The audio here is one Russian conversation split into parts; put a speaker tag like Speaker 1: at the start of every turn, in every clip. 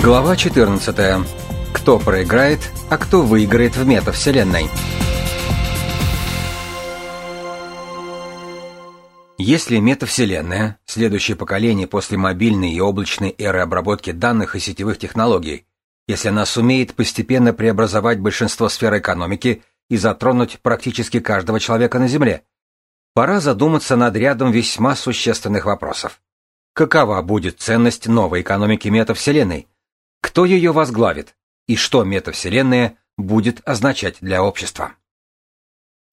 Speaker 1: Глава 14. Кто проиграет, а кто выиграет в метавселенной? Если метавселенная, следующее поколение после мобильной и облачной эры обработки данных и сетевых технологий, если она сумеет постепенно преобразовать большинство сфер экономики и затронуть практически каждого человека на Земле, пора задуматься над рядом весьма существенных вопросов. Какова будет ценность новой экономики метавселенной? Кто ее возглавит? И что метавселенная будет означать для общества?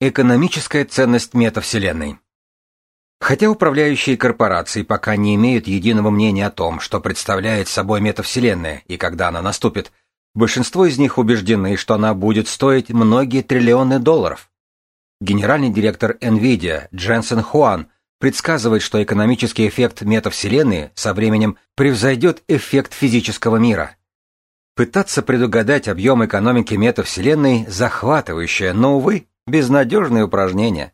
Speaker 1: Экономическая ценность метавселенной. Хотя управляющие корпорации пока не имеют единого мнения о том, что представляет собой метавселенная и когда она наступит, большинство из них убеждены, что она будет стоить многие триллионы долларов. Генеральный директор NVIDIA Дженсен Хуан предсказывает, что экономический эффект метавселенной со временем превзойдет эффект физического мира. Пытаться предугадать объем экономики метавселенной – захватывающее, но, увы, безнадежное упражнение.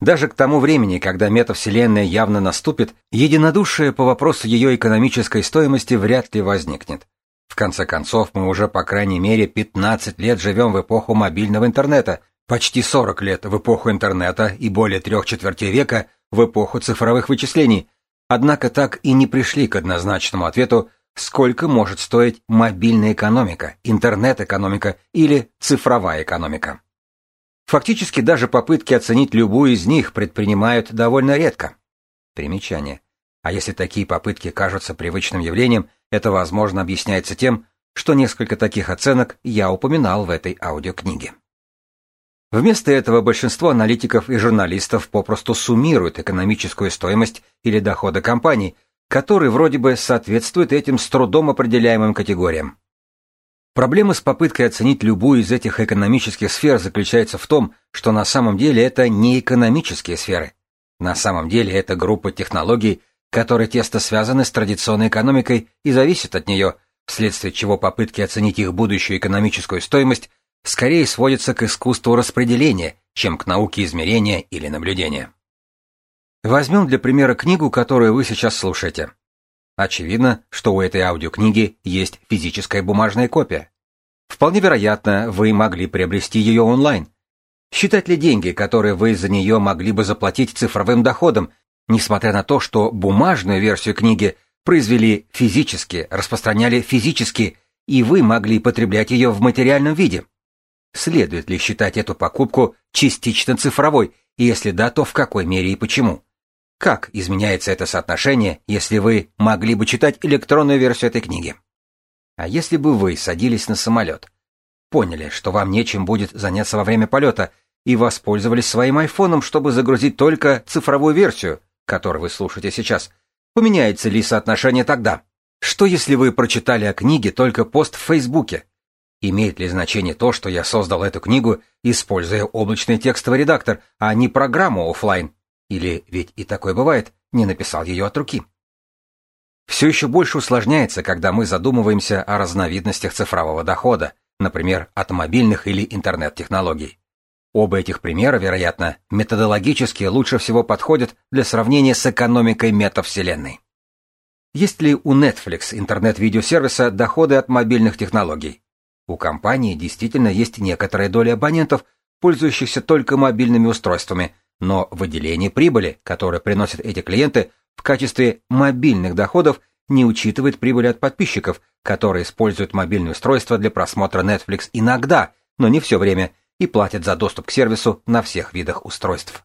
Speaker 1: Даже к тому времени, когда метавселенная явно наступит, единодушие по вопросу ее экономической стоимости вряд ли возникнет. В конце концов, мы уже по крайней мере 15 лет живем в эпоху мобильного интернета, почти 40 лет в эпоху интернета и более трех четвертей века в эпоху цифровых вычислений, однако так и не пришли к однозначному ответу, сколько может стоить мобильная экономика, интернет-экономика или цифровая экономика. Фактически даже попытки оценить любую из них предпринимают довольно редко. Примечание. А если такие попытки кажутся привычным явлением, это, возможно, объясняется тем, что несколько таких оценок я упоминал в этой аудиокниге. Вместо этого большинство аналитиков и журналистов попросту суммируют экономическую стоимость или доходы компаний, которые вроде бы соответствуют этим с трудом определяемым категориям. Проблема с попыткой оценить любую из этих экономических сфер заключается в том, что на самом деле это не экономические сферы. На самом деле это группа технологий, которые тесно связаны с традиционной экономикой и зависят от нее, вследствие чего попытки оценить их будущую экономическую стоимость скорее сводятся к искусству распределения, чем к науке измерения или наблюдения. Возьмем для примера книгу, которую вы сейчас слушаете. Очевидно, что у этой аудиокниги есть физическая бумажная копия. Вполне вероятно, вы могли приобрести ее онлайн. Считать ли деньги, которые вы за нее могли бы заплатить цифровым доходом, несмотря на то, что бумажную версию книги произвели физически, распространяли физически, и вы могли потреблять ее в материальном виде? Следует ли считать эту покупку частично цифровой, и если да, то в какой мере и почему? Как изменяется это соотношение, если вы могли бы читать электронную версию этой книги? А если бы вы садились на самолет, поняли, что вам нечем будет заняться во время полета, и воспользовались своим айфоном, чтобы загрузить только цифровую версию, которую вы слушаете сейчас, поменяется ли соотношение тогда? Что если вы прочитали о книге только пост в Фейсбуке? Имеет ли значение то, что я создал эту книгу, используя облачный текстовый редактор, а не программу офлайн? Или, ведь и такое бывает, не написал ее от руки. Все еще больше усложняется, когда мы задумываемся о разновидностях цифрового дохода, например, от мобильных или интернет-технологий. Оба этих примера, вероятно, методологически лучше всего подходят для сравнения с экономикой метавселенной. Есть ли у Netflix интернет-видеосервиса доходы от мобильных технологий? У компании действительно есть некоторая доля абонентов, пользующихся только мобильными устройствами, но выделение прибыли, которое приносят эти клиенты в качестве мобильных доходов, не учитывает прибыли от подписчиков, которые используют мобильное устройство для просмотра Netflix иногда, но не все время, и платят за доступ к сервису на всех видах устройств.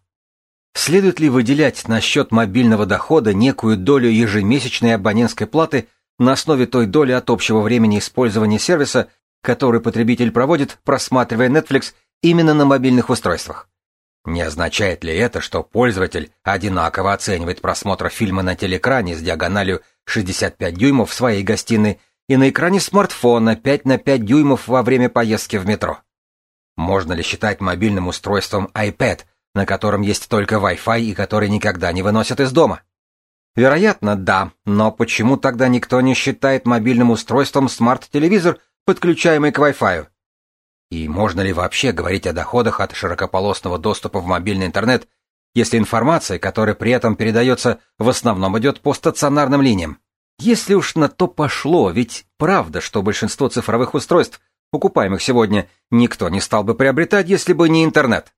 Speaker 1: Следует ли выделять на счет мобильного дохода некую долю ежемесячной абонентской платы на основе той доли от общего времени использования сервиса, который потребитель проводит, просматривая Netflix именно на мобильных устройствах? Не означает ли это, что пользователь одинаково оценивает просмотр фильма на телеэкране с диагональю 65 дюймов в своей гостиной и на экране смартфона 5 на 5 дюймов во время поездки в метро? Можно ли считать мобильным устройством iPad, на котором есть только Wi-Fi и который никогда не выносят из дома? Вероятно, да, но почему тогда никто не считает мобильным устройством смарт-телевизор, подключаемый к Wi-Fi? И можно ли вообще говорить о доходах от широкополосного доступа в мобильный интернет, если информация, которая при этом передается, в основном идет по стационарным линиям? Если уж на то пошло, ведь правда, что большинство цифровых устройств, покупаемых сегодня, никто не стал бы приобретать, если бы не интернет.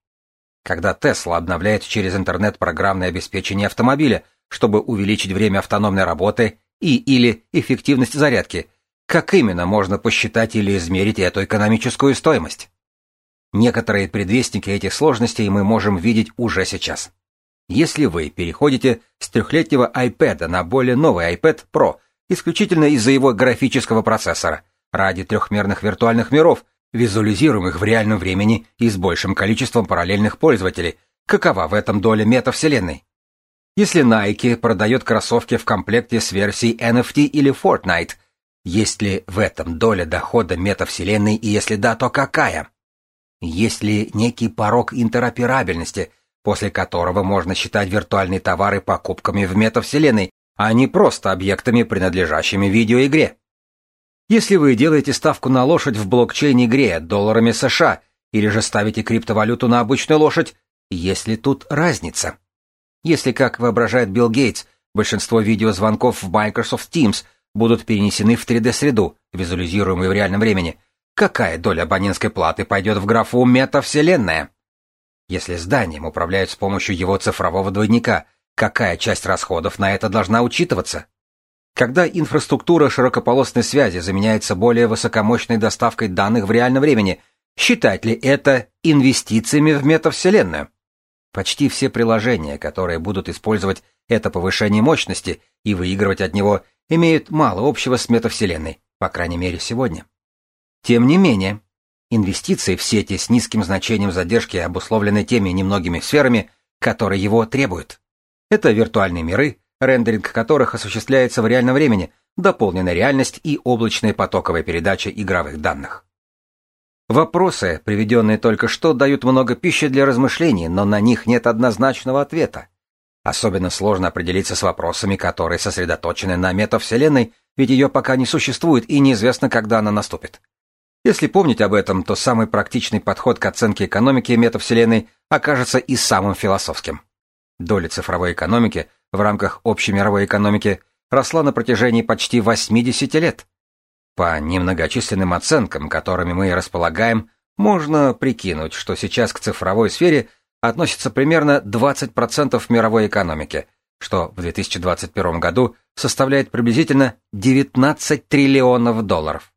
Speaker 1: Когда Tesla обновляет через интернет программное обеспечение автомобиля, чтобы увеличить время автономной работы и или эффективность зарядки, как именно можно посчитать или измерить эту экономическую стоимость? Некоторые предвестники этих сложностей мы можем видеть уже сейчас. Если вы переходите с трехлетнего iPad на более новый iPad Pro исключительно из-за его графического процессора, ради трехмерных виртуальных миров, визуализируемых в реальном времени и с большим количеством параллельных пользователей, какова в этом доля метавселенной? Если Nike продает кроссовки в комплекте с версией NFT или Fortnite, есть ли в этом доля дохода метавселенной и если да, то какая? Есть ли некий порог интероперабельности, после которого можно считать виртуальные товары покупками в метавселенной, а не просто объектами, принадлежащими видеоигре? Если вы делаете ставку на лошадь в блокчейн-игре долларами США или же ставите криптовалюту на обычную лошадь, есть ли тут разница? Если, как воображает Билл Гейтс, большинство видеозвонков в Microsoft Teams будут перенесены в 3D-среду, визуализируемую в реальном времени, какая доля абонентской платы пойдет в графу метавселенная? Если зданием управляют с помощью его цифрового двойника, какая часть расходов на это должна учитываться? Когда инфраструктура широкополосной связи заменяется более высокомощной доставкой данных в реальном времени, считать ли это инвестициями в метавселенную? Почти все приложения, которые будут использовать это повышение мощности и выигрывать от него, имеют мало общего с метавселенной, по крайней мере сегодня. Тем не менее, инвестиции в сети с низким значением задержки обусловлены теми немногими сферами, которые его требуют. Это виртуальные миры, рендеринг которых осуществляется в реальном времени, дополненная реальность и облачная потоковая передача игровых данных. Вопросы, приведенные только что, дают много пищи для размышлений, но на них нет однозначного ответа. Особенно сложно определиться с вопросами, которые сосредоточены на метавселенной, ведь ее пока не существует и неизвестно, когда она наступит. Если помнить об этом, то самый практичный подход к оценке экономики метавселенной окажется и самым философским. Доля цифровой экономики в рамках общей мировой экономики росла на протяжении почти 80 лет. По немногочисленным оценкам, которыми мы располагаем, можно прикинуть, что сейчас к цифровой сфере относится примерно 20% мировой экономики, что в 2021 году составляет приблизительно 19 триллионов долларов.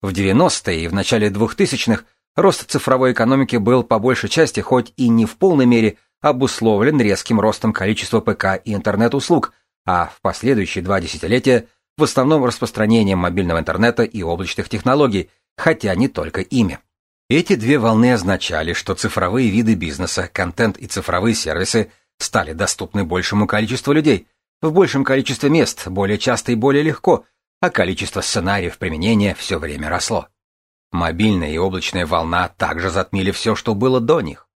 Speaker 1: В 90-е и в начале 2000-х рост цифровой экономики был по большей части, хоть и не в полной мере, обусловлен резким ростом количества ПК и интернет-услуг, а в последующие два десятилетия в основном распространением мобильного интернета и облачных технологий, хотя не только ими. Эти две волны означали, что цифровые виды бизнеса, контент и цифровые сервисы стали доступны большему количеству людей, в большем количестве мест, более часто и более легко, а количество сценариев применения все время росло. Мобильная и облачная волна также затмили все, что было до них.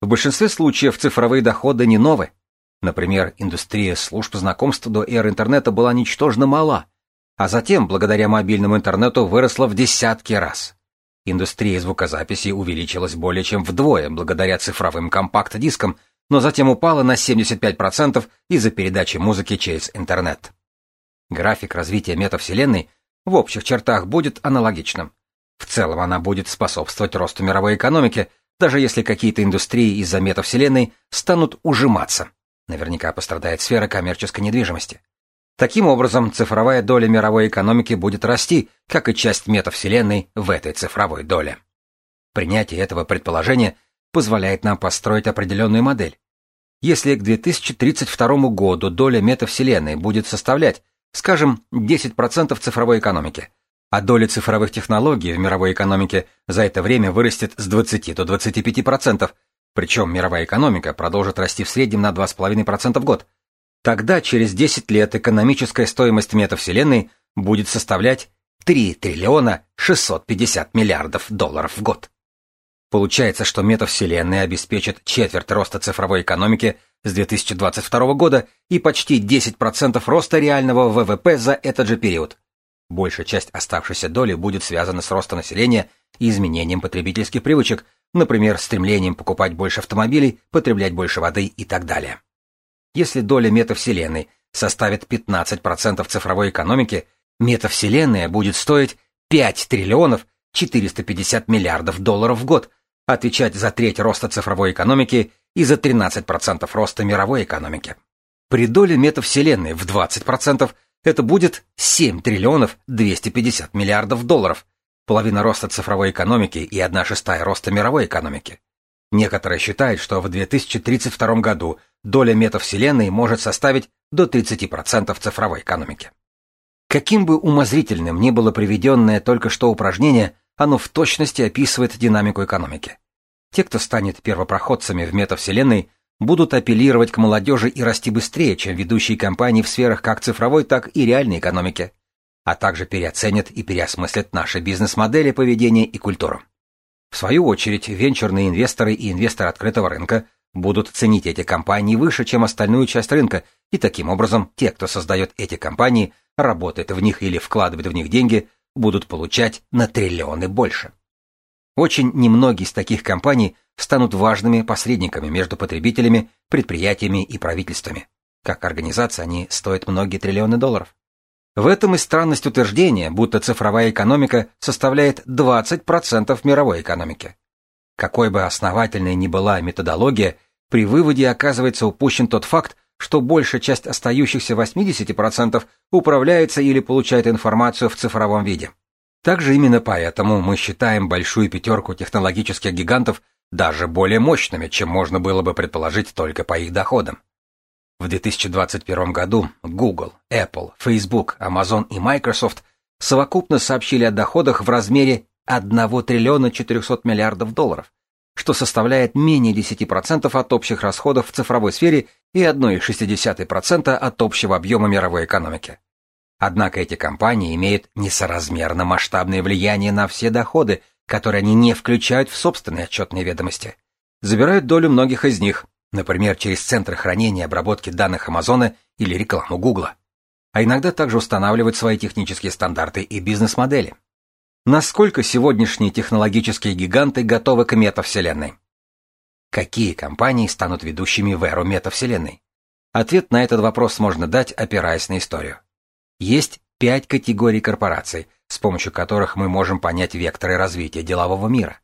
Speaker 1: В большинстве случаев цифровые доходы не новы. Например, индустрия служб знакомств до эры интернета была ничтожно мала, а затем, благодаря мобильному интернету, выросла в десятки раз. Индустрия звукозаписи увеличилась более чем вдвое благодаря цифровым компакт-дискам, но затем упала на 75% из-за передачи музыки через интернет. График развития метавселенной в общих чертах будет аналогичным. В целом она будет способствовать росту мировой экономики, даже если какие-то индустрии из-за метавселенной станут ужиматься. Наверняка пострадает сфера коммерческой недвижимости. Таким образом, цифровая доля мировой экономики будет расти, как и часть метавселенной в этой цифровой доле. Принятие этого предположения позволяет нам построить определенную модель. Если к 2032 году доля метавселенной будет составлять, скажем, 10% цифровой экономики, а доля цифровых технологий в мировой экономике за это время вырастет с 20 до 25%, причем мировая экономика продолжит расти в среднем на 2,5% в год, Тогда через 10 лет экономическая стоимость метавселенной будет составлять 3 триллиона 650 миллиардов долларов в год. Получается, что метавселенная обеспечит четверть роста цифровой экономики с 2022 года и почти 10% роста реального ВВП за этот же период. Большая часть оставшейся доли будет связана с ростом населения и изменением потребительских привычек, например, стремлением покупать больше автомобилей, потреблять больше воды и так далее. Если доля метавселенной составит 15% цифровой экономики, метавселенная будет стоить 5 триллионов 450 миллиардов долларов в год, отвечать за треть роста цифровой экономики и за 13% роста мировой экономики. При доле метавселенной в 20% это будет 7 триллионов 250 миллиардов долларов, половина роста цифровой экономики и 1 шестая роста мировой экономики. Некоторые считают, что в 2032 году доля метавселенной может составить до 30% цифровой экономики. Каким бы умозрительным ни было приведенное только что упражнение, оно в точности описывает динамику экономики. Те, кто станет первопроходцами в метавселенной, будут апеллировать к молодежи и расти быстрее, чем ведущие компании в сферах как цифровой, так и реальной экономики, а также переоценят и переосмыслят наши бизнес-модели поведения и культуру. В свою очередь, венчурные инвесторы и инвесторы открытого рынка будут ценить эти компании выше, чем остальную часть рынка, и таким образом те, кто создает эти компании, работает в них или вкладывает в них деньги, будут получать на триллионы больше. Очень немногие из таких компаний станут важными посредниками между потребителями, предприятиями и правительствами. Как организация они стоят многие триллионы долларов. В этом и странность утверждения, будто цифровая экономика составляет 20% мировой экономики. Какой бы основательной ни была методология, при выводе оказывается упущен тот факт, что большая часть остающихся 80% управляется или получает информацию в цифровом виде. Также именно поэтому мы считаем большую пятерку технологических гигантов даже более мощными, чем можно было бы предположить только по их доходам. В 2021 году Google, Apple, Facebook, Amazon и Microsoft совокупно сообщили о доходах в размере 1 триллиона 400 миллиардов долларов, что составляет менее 10% от общих расходов в цифровой сфере и 1,6% от общего объема мировой экономики. Однако эти компании имеют несоразмерно масштабное влияние на все доходы, которые они не включают в собственные отчетные ведомости. Забирают долю многих из них, например, через центры хранения и обработки данных Амазона или рекламу Гугла. А иногда также устанавливают свои технические стандарты и бизнес-модели. Насколько сегодняшние технологические гиганты готовы к метавселенной? Какие компании станут ведущими в эру метавселенной? Ответ на этот вопрос можно дать, опираясь на историю. Есть пять категорий корпораций, с помощью которых мы можем понять векторы развития делового мира.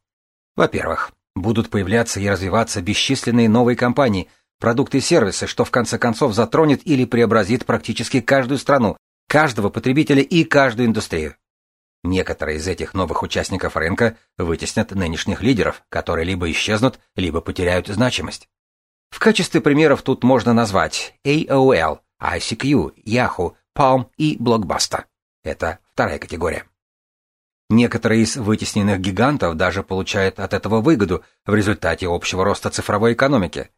Speaker 1: Во-первых, будут появляться и развиваться бесчисленные новые компании, продукты и сервисы, что в конце концов затронет или преобразит практически каждую страну, каждого потребителя и каждую индустрию. Некоторые из этих новых участников рынка вытеснят нынешних лидеров, которые либо исчезнут, либо потеряют значимость. В качестве примеров тут можно назвать AOL, ICQ, Yahoo, Palm и Blockbuster. Это вторая категория. Некоторые из вытесненных гигантов даже получают от этого выгоду в результате общего роста цифровой экономики.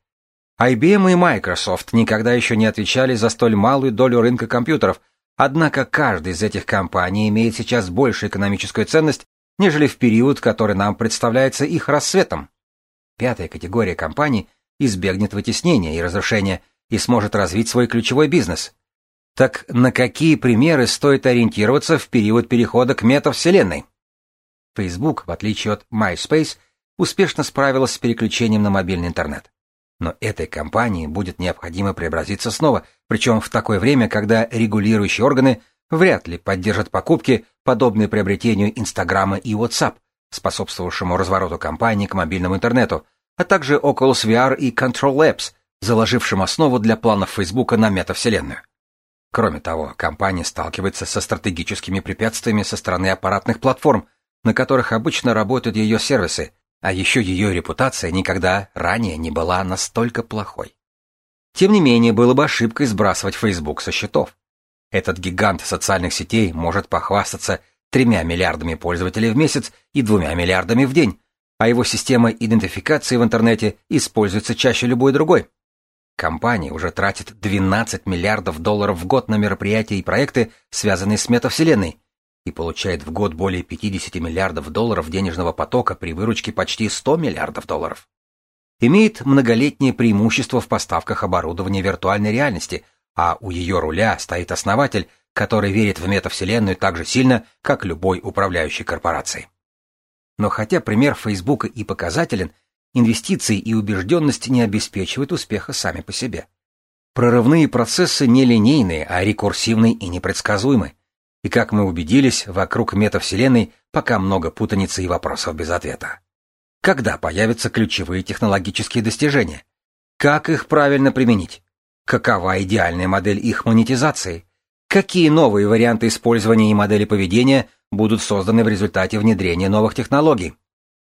Speaker 1: IBM и Microsoft никогда еще не отвечали за столь малую долю рынка компьютеров, Однако каждая из этих компаний имеет сейчас большую экономическую ценность, нежели в период, который нам представляется их рассветом. Пятая категория компаний избегнет вытеснения и разрушения и сможет развить свой ключевой бизнес. Так на какие примеры стоит ориентироваться в период перехода к метавселенной? Facebook, в отличие от MySpace, успешно справилась с переключением на мобильный интернет. Но этой компании будет необходимо преобразиться снова, причем в такое время, когда регулирующие органы вряд ли поддержат покупки, подобные приобретению Инстаграма и WhatsApp, способствовавшему развороту компании к мобильному интернету, а также Oculus VR и Control Labs, заложившим основу для планов Facebook на метавселенную. Кроме того, компания сталкивается со стратегическими препятствиями со стороны аппаратных платформ, на которых обычно работают ее сервисы, а еще ее репутация никогда ранее не была настолько плохой. Тем не менее, было бы ошибкой сбрасывать Facebook со счетов. Этот гигант социальных сетей может похвастаться тремя миллиардами пользователей в месяц и двумя миллиардами в день, а его система идентификации в интернете используется чаще любой другой. Компания уже тратит 12 миллиардов долларов в год на мероприятия и проекты, связанные с метавселенной, и получает в год более 50 миллиардов долларов денежного потока при выручке почти 100 миллиардов долларов. Имеет многолетнее преимущество в поставках оборудования виртуальной реальности, а у ее руля стоит основатель, который верит в метавселенную так же сильно, как любой управляющий корпорацией. Но хотя пример Фейсбука и показателен, инвестиции и убежденность не обеспечивают успеха сами по себе. Прорывные процессы не линейные, а рекурсивные и непредсказуемы. И как мы убедились, вокруг метавселенной пока много путаницы и вопросов без ответа. Когда появятся ключевые технологические достижения? Как их правильно применить? Какова идеальная модель их монетизации? Какие новые варианты использования и модели поведения будут созданы в результате внедрения новых технологий?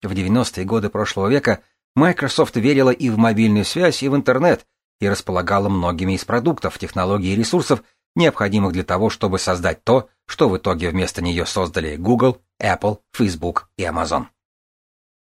Speaker 1: В 90-е годы прошлого века Microsoft верила и в мобильную связь, и в интернет, и располагала многими из продуктов, технологий и ресурсов, необходимых для того, чтобы создать то, что в итоге вместо нее создали Google, Apple, Facebook и Amazon.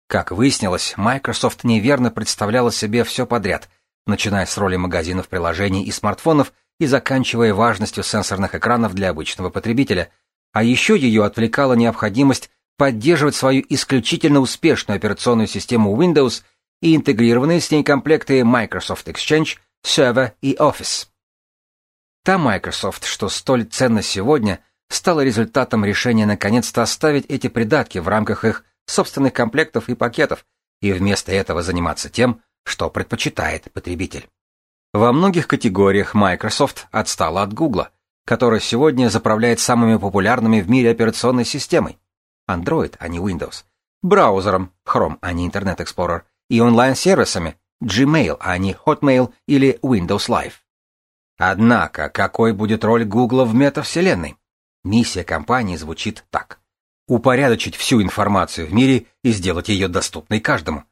Speaker 1: Как выяснилось, Microsoft неверно представляла себе все подряд, начиная с роли магазинов приложений и смартфонов и заканчивая важностью сенсорных экранов для обычного потребителя, а еще ее отвлекала необходимость поддерживать свою исключительно успешную операционную систему Windows и интегрированные с ней комплекты Microsoft Exchange, Server и Office. Та Microsoft, что столь ценна сегодня, стала результатом решения наконец-то оставить эти придатки в рамках их собственных комплектов и пакетов, и вместо этого заниматься тем, что предпочитает потребитель. Во многих категориях Microsoft отстала от Google, которая сегодня заправляет самыми популярными в мире операционной системой Android, а не Windows, браузером Chrome, а не Internet Explorer, и онлайн-сервисами Gmail, а не Hotmail или Windows Live. Однако, какой будет роль Google в метавселенной? Миссия компании звучит так. Упорядочить всю информацию в мире и сделать ее доступной каждому.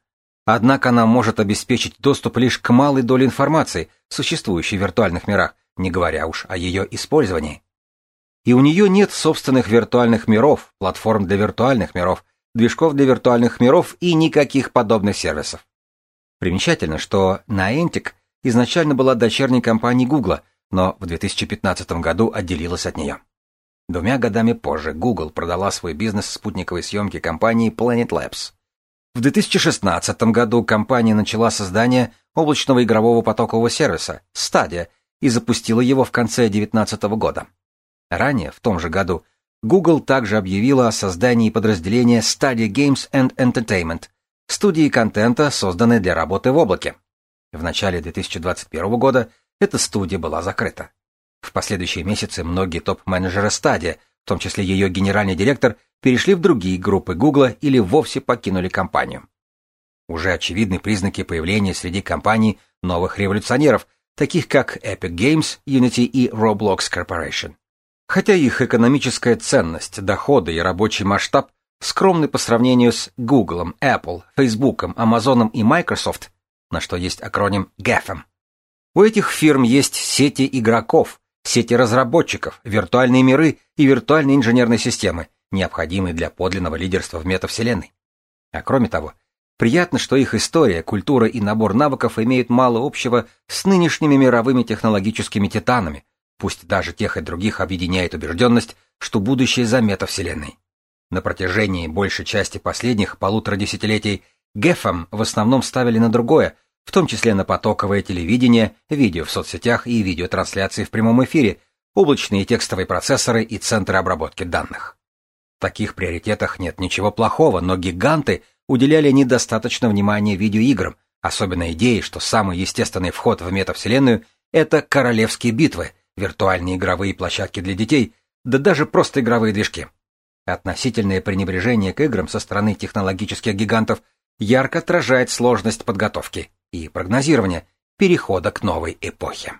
Speaker 1: Однако она может обеспечить доступ лишь к малой доле информации, существующей в виртуальных мирах, не говоря уж о ее использовании. И у нее нет собственных виртуальных миров, платформ для виртуальных миров, движков для виртуальных миров и никаких подобных сервисов. Примечательно, что Niantic изначально была дочерней компанией Google, но в 2015 году отделилась от нее. Двумя годами позже Google продала свой бизнес спутниковой съемки компании Planet Labs. В 2016 году компания начала создание облачного игрового потокового сервиса Stadia и запустила его в конце 2019 года. Ранее, в том же году, Google также объявила о создании подразделения Stadia Games and Entertainment, студии контента, созданной для работы в облаке. В начале 2021 года эта студия была закрыта. В последующие месяцы многие топ-менеджеры Stadia, в том числе ее генеральный директор, перешли в другие группы Google или вовсе покинули компанию. Уже очевидны признаки появления среди компаний новых революционеров, таких как Epic Games, Unity и Roblox Corporation. Хотя их экономическая ценность, доходы и рабочий масштаб скромны по сравнению с Google, Apple, Facebook, Amazon и Microsoft, на что есть акроним GAFM. У этих фирм есть сети игроков, сети разработчиков, виртуальные миры и виртуальные инженерные системы, необходимые для подлинного лидерства в метавселенной. А кроме того, приятно, что их история, культура и набор навыков имеют мало общего с нынешними мировыми технологическими титанами, Пусть даже тех и других объединяет убежденность, что будущее за метавселенной. На протяжении большей части последних полутора десятилетий Гефом в основном ставили на другое, в том числе на потоковое телевидение, видео в соцсетях и видеотрансляции в прямом эфире, облачные текстовые процессоры и центры обработки данных. В таких приоритетах нет ничего плохого, но гиганты уделяли недостаточно внимания видеоиграм, особенно идее, что самый естественный вход в метавселенную — это королевские битвы — виртуальные игровые площадки для детей, да даже просто игровые движки. Относительное пренебрежение к играм со стороны технологических гигантов ярко отражает сложность подготовки и прогнозирования перехода к новой эпохе.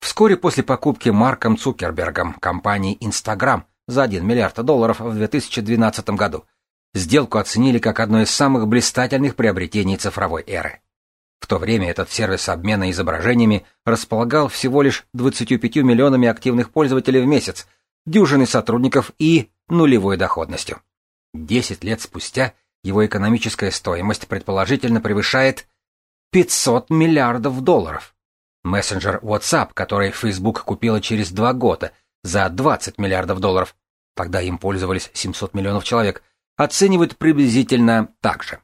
Speaker 1: Вскоре после покупки Марком Цукербергом компании Instagram за 1 миллиард долларов в 2012 году сделку оценили как одно из самых блистательных приобретений цифровой эры. В то время этот сервис обмена изображениями располагал всего лишь 25 миллионами активных пользователей в месяц, дюжиной сотрудников и нулевой доходностью. Десять лет спустя его экономическая стоимость предположительно превышает 500 миллиардов долларов. Мессенджер WhatsApp, который Facebook купила через два года за 20 миллиардов долларов, тогда им пользовались 700 миллионов человек, оценивают приблизительно так же.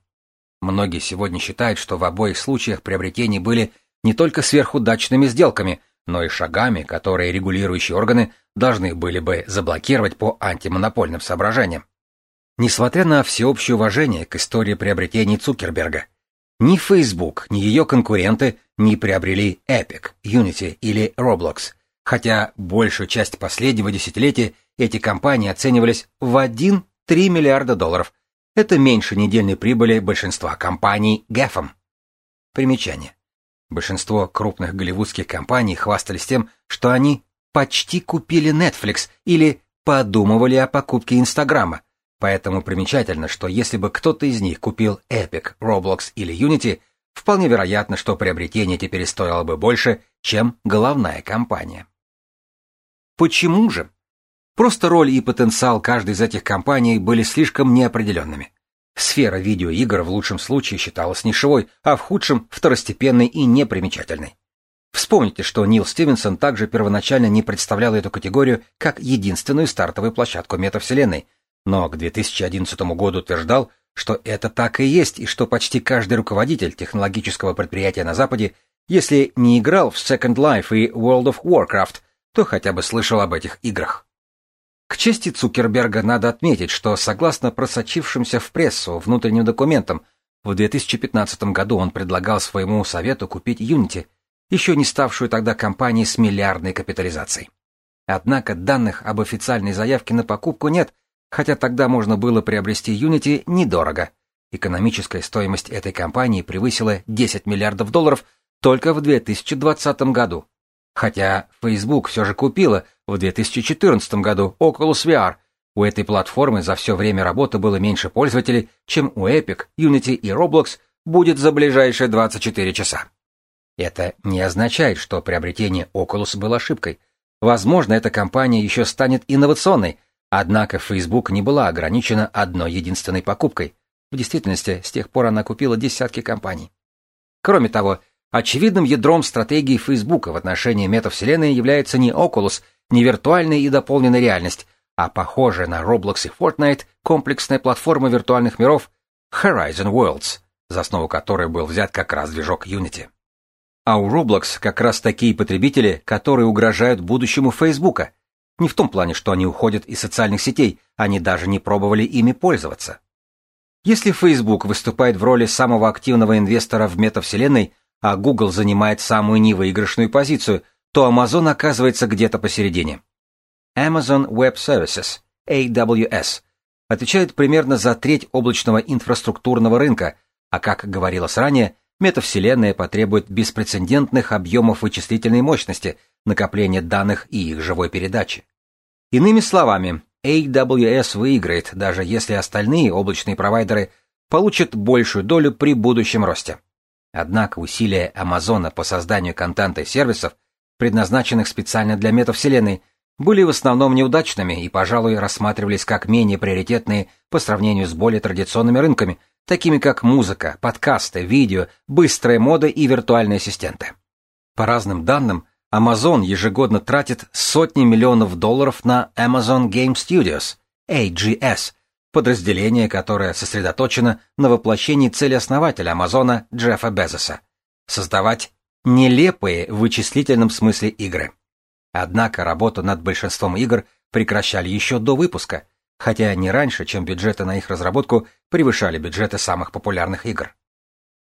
Speaker 1: Многие сегодня считают, что в обоих случаях приобретения были не только сверхудачными сделками, но и шагами, которые регулирующие органы должны были бы заблокировать по антимонопольным соображениям. Несмотря на всеобщее уважение к истории приобретений Цукерберга, Ни Facebook, ни ее конкуренты не приобрели Epic, Unity или Roblox, хотя большую часть последнего десятилетия эти компании оценивались в 1-3 миллиарда долларов. Это меньше недельной прибыли большинства компаний GAFM. Примечание. Большинство крупных голливудских компаний хвастались тем, что они почти купили Netflix или подумывали о покупке Инстаграма, поэтому примечательно, что если бы кто-то из них купил Epic, Roblox или Unity, вполне вероятно, что приобретение теперь стоило бы больше, чем головная компания. Почему же? Просто роль и потенциал каждой из этих компаний были слишком неопределенными. Сфера видеоигр в лучшем случае считалась нишевой, а в худшем — второстепенной и непримечательной. Вспомните, что Нил Стивенсон также первоначально не представлял эту категорию как единственную стартовую площадку метавселенной, но к 2011 году утверждал, что это так и есть, и что почти каждый руководитель технологического предприятия на Западе, если не играл в Second Life и World of Warcraft, то хотя бы слышал об этих играх. К чести Цукерберга надо отметить, что согласно просочившимся в прессу внутренним документам, в 2015 году он предлагал своему совету купить Unity, еще не ставшую тогда компанией с миллиардной капитализацией. Однако данных об официальной заявке на покупку нет, хотя тогда можно было приобрести Unity недорого. Экономическая стоимость этой компании превысила 10 миллиардов долларов только в 2020 году. Хотя Facebook все же купила в 2014 году Oculus VR. У этой платформы за все время работы было меньше пользователей, чем у Epic, Unity и Roblox будет за ближайшие 24 часа. Это не означает, что приобретение Oculus было ошибкой. Возможно, эта компания еще станет инновационной, однако Facebook не была ограничена одной единственной покупкой. В действительности, с тех пор она купила десятки компаний. Кроме того, Очевидным ядром стратегии Facebook в отношении метавселенной является не Oculus, не виртуальная и дополненная реальность, а похожая на Roblox и Fortnite комплексная платформа виртуальных миров Horizon Worlds, за основу которой был взят как раз движок Unity. А у Roblox как раз такие потребители, которые угрожают будущему Facebook. Не в том плане, что они уходят из социальных сетей, они даже не пробовали ими пользоваться. Если Facebook выступает в роли самого активного инвестора в метавселенной, а Google занимает самую невыигрышную позицию, то Amazon оказывается где-то посередине. Amazon Web Services, AWS, отвечает примерно за треть облачного инфраструктурного рынка, а как говорилось ранее, метавселенная потребует беспрецедентных объемов вычислительной мощности, накопления данных и их живой передачи. Иными словами, AWS выиграет, даже если остальные облачные провайдеры получат большую долю при будущем росте. Однако усилия Амазона по созданию контента и сервисов, предназначенных специально для метавселенной, были в основном неудачными и, пожалуй, рассматривались как менее приоритетные по сравнению с более традиционными рынками, такими как музыка, подкасты, видео, быстрая мода и виртуальные ассистенты. По разным данным, Amazon ежегодно тратит сотни миллионов долларов на Amazon Game Studios, AGS, подразделение, которое сосредоточено на воплощении цели основателя Амазона Джеффа Безоса — создавать нелепые в вычислительном смысле игры. Однако работу над большинством игр прекращали еще до выпуска, хотя не раньше, чем бюджеты на их разработку превышали бюджеты самых популярных игр.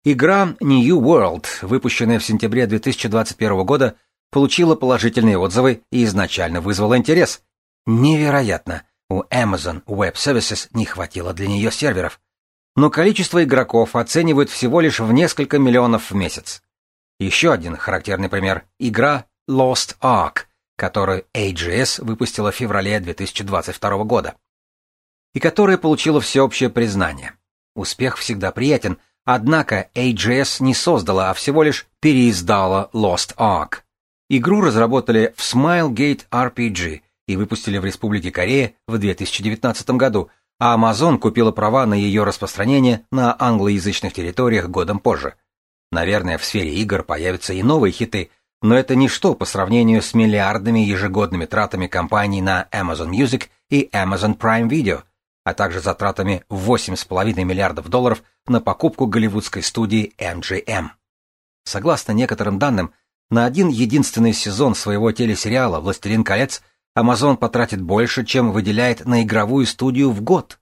Speaker 1: Игра New World, выпущенная в сентябре 2021 года, получила положительные отзывы и изначально вызвала интерес. Невероятно! У Amazon Web Services не хватило для нее серверов. Но количество игроков оценивают всего лишь в несколько миллионов в месяц. Еще один характерный пример — игра Lost Ark, которую AGS выпустила в феврале 2022 года. И которая получила всеобщее признание. Успех всегда приятен, однако AGS не создала, а всего лишь переиздала Lost Ark. Игру разработали в Smilegate RPG, и выпустили в Республике Корея в 2019 году, а Amazon купила права на ее распространение на англоязычных территориях годом позже. Наверное, в сфере игр появятся и новые хиты, но это ничто по сравнению с миллиардными ежегодными тратами компаний на Amazon Music и Amazon Prime Video, а также затратами в 8,5 миллиардов долларов на покупку голливудской студии MGM. Согласно некоторым данным, на один единственный сезон своего телесериала «Властелин колец» Amazon потратит больше, чем выделяет на игровую студию в год.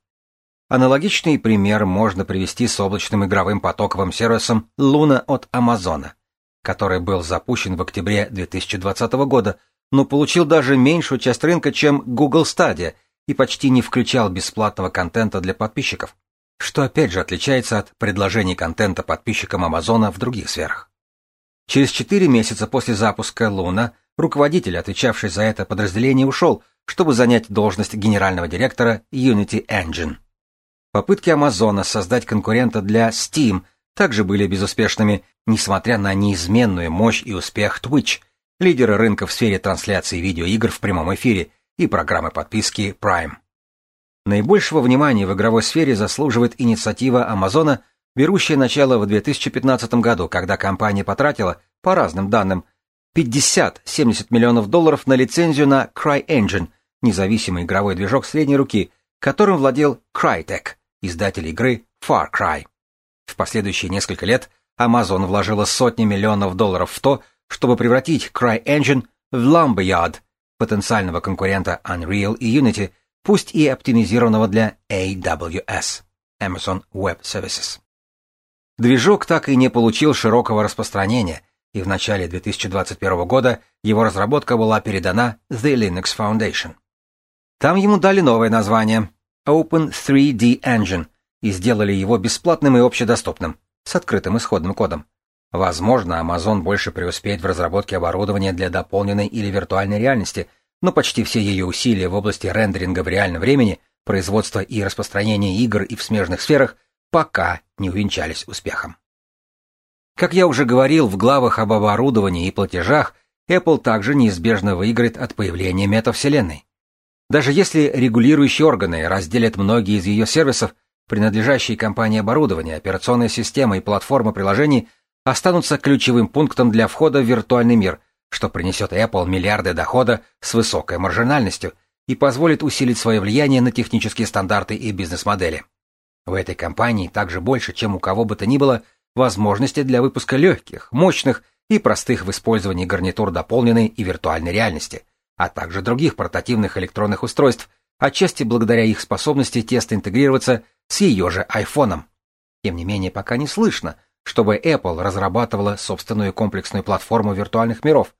Speaker 1: Аналогичный пример можно привести с облачным игровым потоковым сервисом Luna от Амазона, который был запущен в октябре 2020 года, но получил даже меньшую часть рынка, чем Google Stadia, и почти не включал бесплатного контента для подписчиков, что опять же отличается от предложений контента подписчикам Амазона в других сферах. Через 4 месяца после запуска Luna руководитель, отвечавший за это подразделение, ушел, чтобы занять должность генерального директора Unity Engine. Попытки Амазона создать конкурента для Steam также были безуспешными, несмотря на неизменную мощь и успех Twitch, лидера рынка в сфере трансляции видеоигр в прямом эфире и программы подписки Prime. Наибольшего внимания в игровой сфере заслуживает инициатива Амазона, берущая начало в 2015 году, когда компания потратила, по разным данным, 50-70 миллионов долларов на лицензию на CryEngine, независимый игровой движок средней руки, которым владел Crytek, издатель игры Far Cry. В последующие несколько лет Amazon вложила сотни миллионов долларов в то, чтобы превратить CryEngine в Lumberyard, потенциального конкурента Unreal и Unity, пусть и оптимизированного для AWS Amazon Web Services. Движок так и не получил широкого распространения, и в начале 2021 года его разработка была передана The Linux Foundation. Там ему дали новое название Open 3D Engine и сделали его бесплатным и общедоступным, с открытым исходным кодом. Возможно, Amazon больше преуспеет в разработке оборудования для дополненной или виртуальной реальности, но почти все ее усилия в области рендеринга в реальном времени, производства и распространения игр и в смежных сферах пока не увенчались успехом. Как я уже говорил в главах об оборудовании и платежах, Apple также неизбежно выиграет от появления метавселенной. Даже если регулирующие органы разделят многие из ее сервисов, принадлежащие компании оборудования, операционная система и платформа приложений останутся ключевым пунктом для входа в виртуальный мир, что принесет Apple миллиарды дохода с высокой маржинальностью и позволит усилить свое влияние на технические стандарты и бизнес-модели. В этой компании также больше, чем у кого бы то ни было, возможности для выпуска легких, мощных и простых в использовании гарнитур дополненной и виртуальной реальности – а также других портативных электронных устройств, отчасти благодаря их способности тесно интегрироваться с ее же айфоном. Тем не менее, пока не слышно, чтобы Apple разрабатывала собственную комплексную платформу виртуальных миров,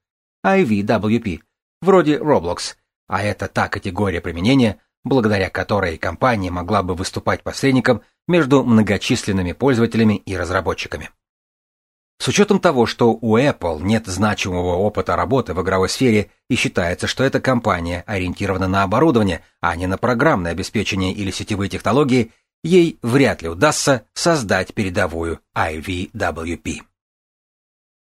Speaker 1: IVWP, вроде Roblox, а это та категория применения, благодаря которой компания могла бы выступать посредником между многочисленными пользователями и разработчиками. С учетом того, что у Apple нет значимого опыта работы в игровой сфере и считается, что эта компания ориентирована на оборудование, а не на программное обеспечение или сетевые технологии, ей вряд ли удастся создать передовую IVWP.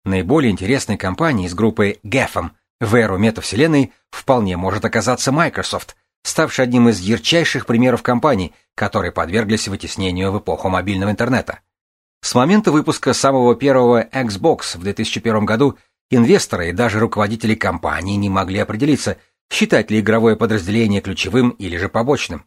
Speaker 1: Наиболее интересной компанией из группы GAFM в эру метавселенной вполне может оказаться Microsoft, ставший одним из ярчайших примеров компаний, которые подверглись вытеснению в эпоху мобильного интернета. С момента выпуска самого первого Xbox в 2001 году инвесторы и даже руководители компании не могли определиться, считать ли игровое подразделение ключевым или же побочным.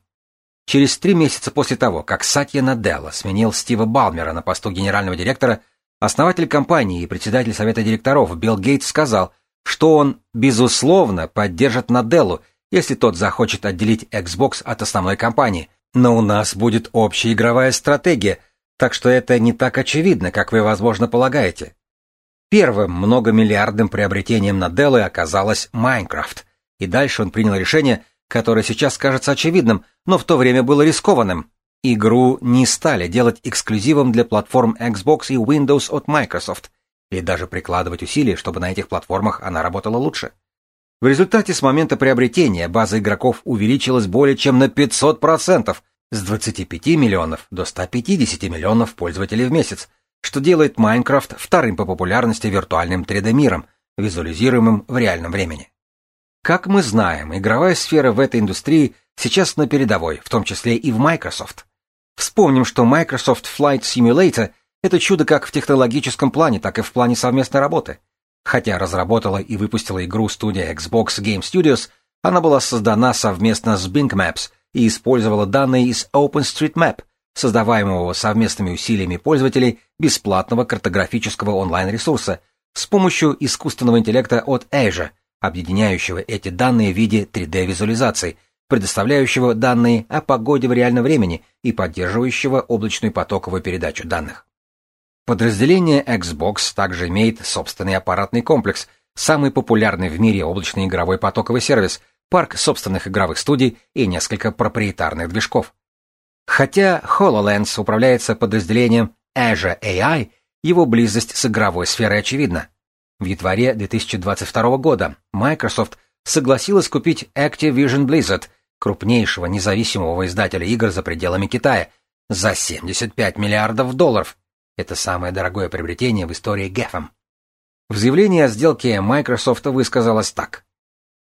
Speaker 1: Через три месяца после того, как Сатья Наделла сменил Стива Балмера на посту генерального директора, основатель компании и председатель совета директоров Билл Гейтс сказал, что он, безусловно, поддержит Наделлу, если тот захочет отделить Xbox от основной компании, но у нас будет общая игровая стратегия – так что это не так очевидно, как вы, возможно, полагаете. Первым многомиллиардным приобретением Наделлы оказалось Майнкрафт, и дальше он принял решение, которое сейчас кажется очевидным, но в то время было рискованным. Игру не стали делать эксклюзивом для платформ Xbox и Windows от Microsoft, и даже прикладывать усилия, чтобы на этих платформах она работала лучше. В результате с момента приобретения база игроков увеличилась более чем на 500%, с 25 миллионов до 150 миллионов пользователей в месяц, что делает Майнкрафт вторым по популярности виртуальным 3D-миром, визуализируемым в реальном времени. Как мы знаем, игровая сфера в этой индустрии сейчас на передовой, в том числе и в Microsoft. Вспомним, что Microsoft Flight Simulator — это чудо как в технологическом плане, так и в плане совместной работы. Хотя разработала и выпустила игру студия Xbox Game Studios, она была создана совместно с Bing Maps — и использовала данные из OpenStreetMap, создаваемого совместными усилиями пользователей бесплатного картографического онлайн-ресурса с помощью искусственного интеллекта от Azure, объединяющего эти данные в виде 3D-визуализаций, предоставляющего данные о погоде в реальном времени и поддерживающего облачную потоковую передачу данных. Подразделение Xbox также имеет собственный аппаратный комплекс, самый популярный в мире облачный игровой потоковый сервис, парк собственных игровых студий и несколько проприетарных движков. Хотя HoloLens управляется подразделением Azure AI, его близость с игровой сферой очевидна. В январе 2022 года Microsoft согласилась купить Activision Blizzard, крупнейшего независимого издателя игр за пределами Китая, за 75 миллиардов долларов. Это самое дорогое приобретение в истории GAFM. В заявлении о сделке Microsoft высказалось так.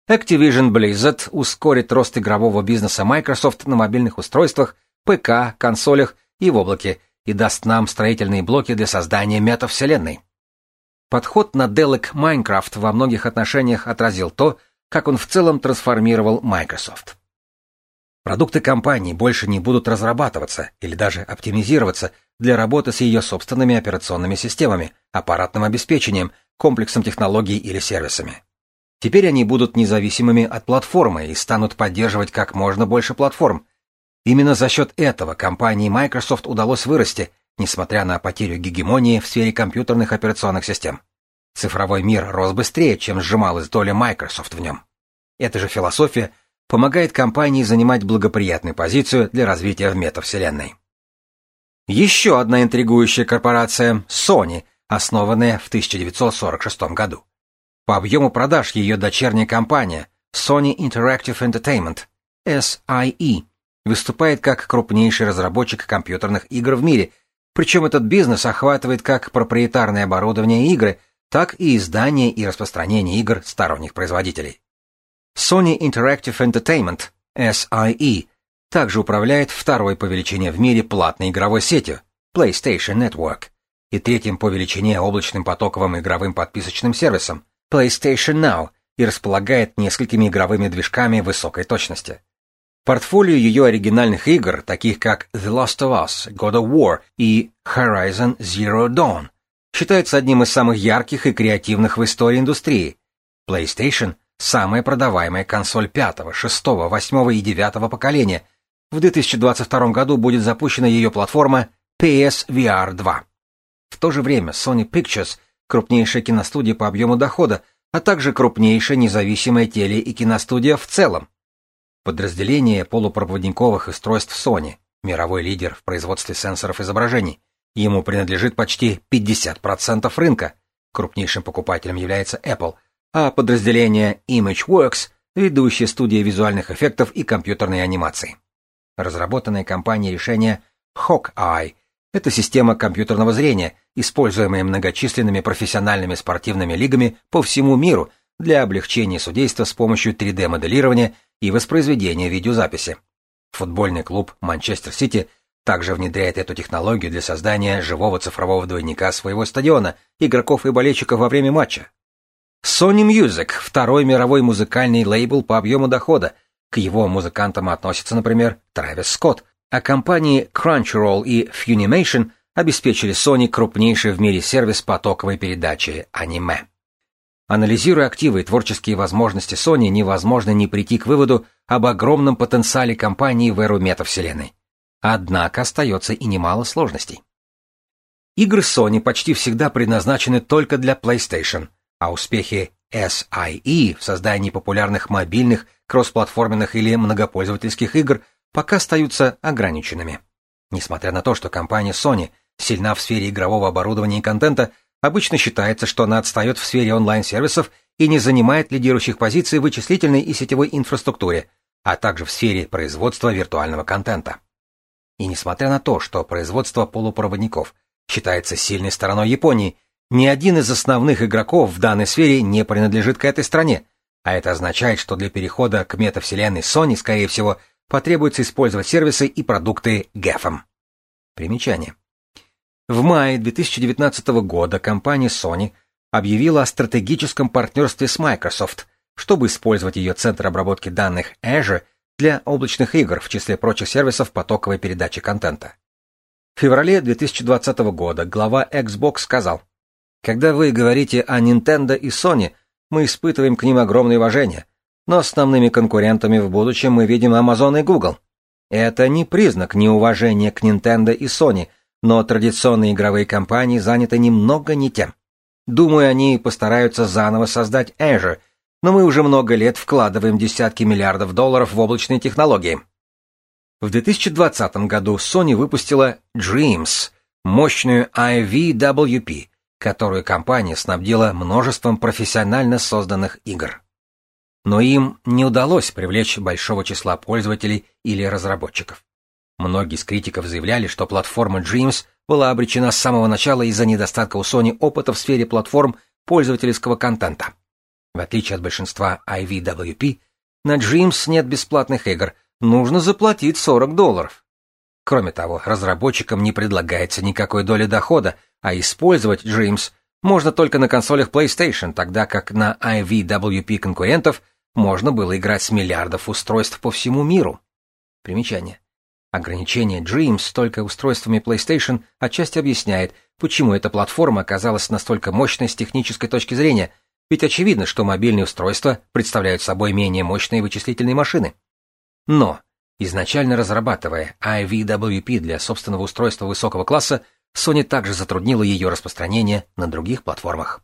Speaker 1: Activision Blizzard ускорит рост игрового бизнеса Microsoft на мобильных устройствах, ПК, консолях и в облаке и даст нам строительные блоки для создания метавселенной. Подход на Dellec Minecraft во многих отношениях отразил то, как он в целом трансформировал Microsoft. Продукты компании больше не будут разрабатываться или даже оптимизироваться для работы с ее собственными операционными системами, аппаратным обеспечением, комплексом технологий или сервисами. Теперь они будут независимыми от платформы и станут поддерживать как можно больше платформ. Именно за счет этого компании Microsoft удалось вырасти несмотря на потерю гегемонии в сфере компьютерных операционных систем. Цифровой мир рос быстрее, чем сжималась доля Microsoft в нем. Эта же философия помогает компании занимать благоприятную позицию для развития в метавселенной. Еще одна интригующая корпорация – Sony, основанная в 1946 году. По объему продаж ее дочерняя компания Sony Interactive Entertainment, SIE, выступает как крупнейший разработчик компьютерных игр в мире – причем этот бизнес охватывает как проприетарное оборудование и игры, так и издание и распространение игр сторонних производителей. Sony Interactive Entertainment, SIE, также управляет второй по величине в мире платной игровой сетью, PlayStation Network, и третьим по величине облачным потоковым игровым подписочным сервисом, PlayStation Now, и располагает несколькими игровыми движками высокой точности. Портфолио ее оригинальных игр, таких как The Last of Us, God of War и Horizon Zero Dawn, считается одним из самых ярких и креативных в истории индустрии. PlayStation – самая продаваемая консоль пятого, шестого, восьмого и девятого поколения. В 2022 году будет запущена ее платформа PSVR 2. В то же время Sony Pictures – крупнейшая киностудия по объему дохода, а также крупнейшая независимая теле- и киностудия в целом. Подразделение полупроводниковых устройств Sony, мировой лидер в производстве сенсоров изображений. Ему принадлежит почти 50% рынка. Крупнейшим покупателем является Apple, а подразделение ImageWorks – ведущая студия визуальных эффектов и компьютерной анимации. Разработанное компанией решение Hawkeye – это система компьютерного зрения, используемая многочисленными профессиональными спортивными лигами по всему миру для облегчения судейства с помощью 3D-моделирования и воспроизведения видеозаписи. Футбольный клуб Манчестер Сити также внедряет эту технологию для создания живого цифрового двойника своего стадиона, игроков и болельщиков во время матча. Sony Music – второй мировой музыкальный лейбл по объему дохода. К его музыкантам относятся, например, Трэвис Скотт, а компании Crunchyroll и Funimation обеспечили Sony крупнейший в мире сервис потоковой передачи аниме. Анализируя активы и творческие возможности Sony, невозможно не прийти к выводу об огромном потенциале компании в эру метавселенной. Однако остается и немало сложностей. Игры Sony почти всегда предназначены только для PlayStation, а успехи SIE в создании популярных мобильных, кроссплатформенных или многопользовательских игр пока остаются ограниченными. Несмотря на то, что компания Sony сильна в сфере игрового оборудования и контента, Обычно считается, что она отстает в сфере онлайн-сервисов и не занимает лидирующих позиций в вычислительной и сетевой инфраструктуре, а также в сфере производства виртуального контента. И несмотря на то, что производство полупроводников считается сильной стороной Японии, ни один из основных игроков в данной сфере не принадлежит к этой стране, а это означает, что для перехода к метавселенной Sony, скорее всего, потребуется использовать сервисы и продукты GAFM. Примечание. В мае 2019 года компания Sony объявила о стратегическом партнерстве с Microsoft, чтобы использовать ее центр обработки данных Azure для облачных игр, в числе прочих сервисов потоковой передачи контента. В феврале 2020 года глава Xbox сказал, «Когда вы говорите о Nintendo и Sony, мы испытываем к ним огромное уважение. но основными конкурентами в будущем мы видим Amazon и Google. Это не признак неуважения к Nintendo и Sony, но традиционные игровые компании заняты немного не тем. Думаю, они постараются заново создать Azure, но мы уже много лет вкладываем десятки миллиардов долларов в облачные технологии. В 2020 году Sony выпустила Dreams, мощную IVWP, которую компания снабдила множеством профессионально созданных игр. Но им не удалось привлечь большого числа пользователей или разработчиков. Многие из критиков заявляли, что платформа Dreams была обречена с самого начала из-за недостатка у Sony опыта в сфере платформ пользовательского контента. В отличие от большинства IVWP, на Dreams нет бесплатных игр, нужно заплатить 40 долларов. Кроме того, разработчикам не предлагается никакой доли дохода, а использовать Dreams можно только на консолях PlayStation, тогда как на IVWP конкурентов можно было играть с миллиардов устройств по всему миру. Примечание. Ограничение Dreams только устройствами PlayStation отчасти объясняет, почему эта платформа оказалась настолько мощной с технической точки зрения, ведь очевидно, что мобильные устройства представляют собой менее мощные вычислительные машины. Но, изначально разрабатывая IVWP для собственного устройства высокого класса, Sony также затруднила ее распространение на других платформах.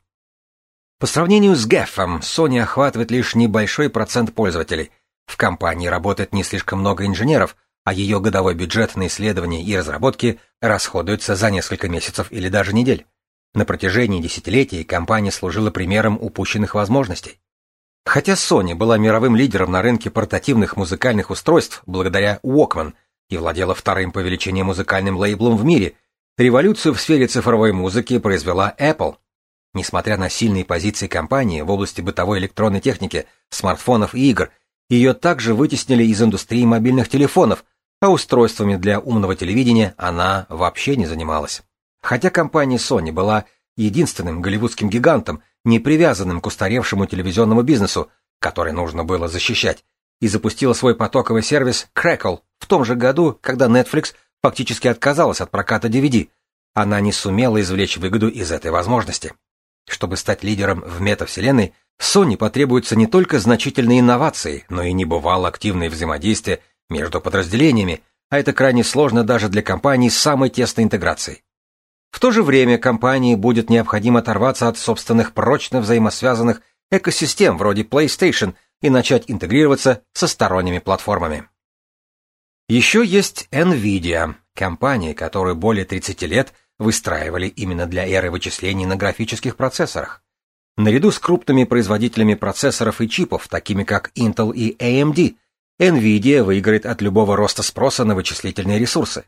Speaker 1: По сравнению с GAF, Sony охватывает лишь небольшой процент пользователей. В компании работает не слишком много инженеров, а ее годовой бюджет на исследования и разработки расходуется за несколько месяцев или даже недель. На протяжении десятилетий компания служила примером упущенных возможностей. Хотя Sony была мировым лидером на рынке портативных музыкальных устройств благодаря Walkman и владела вторым по величине музыкальным лейблом в мире, революцию в сфере цифровой музыки произвела Apple. Несмотря на сильные позиции компании в области бытовой электронной техники, смартфонов и игр, ее также вытеснили из индустрии мобильных телефонов, а устройствами для умного телевидения она вообще не занималась. Хотя компания Sony была единственным голливудским гигантом, не привязанным к устаревшему телевизионному бизнесу, который нужно было защищать, и запустила свой потоковый сервис Crackle в том же году, когда Netflix фактически отказалась от проката DVD. Она не сумела извлечь выгоду из этой возможности. Чтобы стать лидером в метавселенной, Sony потребуются не только значительные инновации, но и небывало активное взаимодействие между подразделениями, а это крайне сложно даже для компаний с самой тесной интеграцией. В то же время компании будет необходимо оторваться от собственных прочно взаимосвязанных экосистем вроде PlayStation и начать интегрироваться со сторонними платформами. Еще есть Nvidia, компания, которую более 30 лет выстраивали именно для эры вычислений на графических процессорах. Наряду с крупными производителями процессоров и чипов, такими как Intel и AMD, Nvidia выиграет от любого роста спроса на вычислительные ресурсы.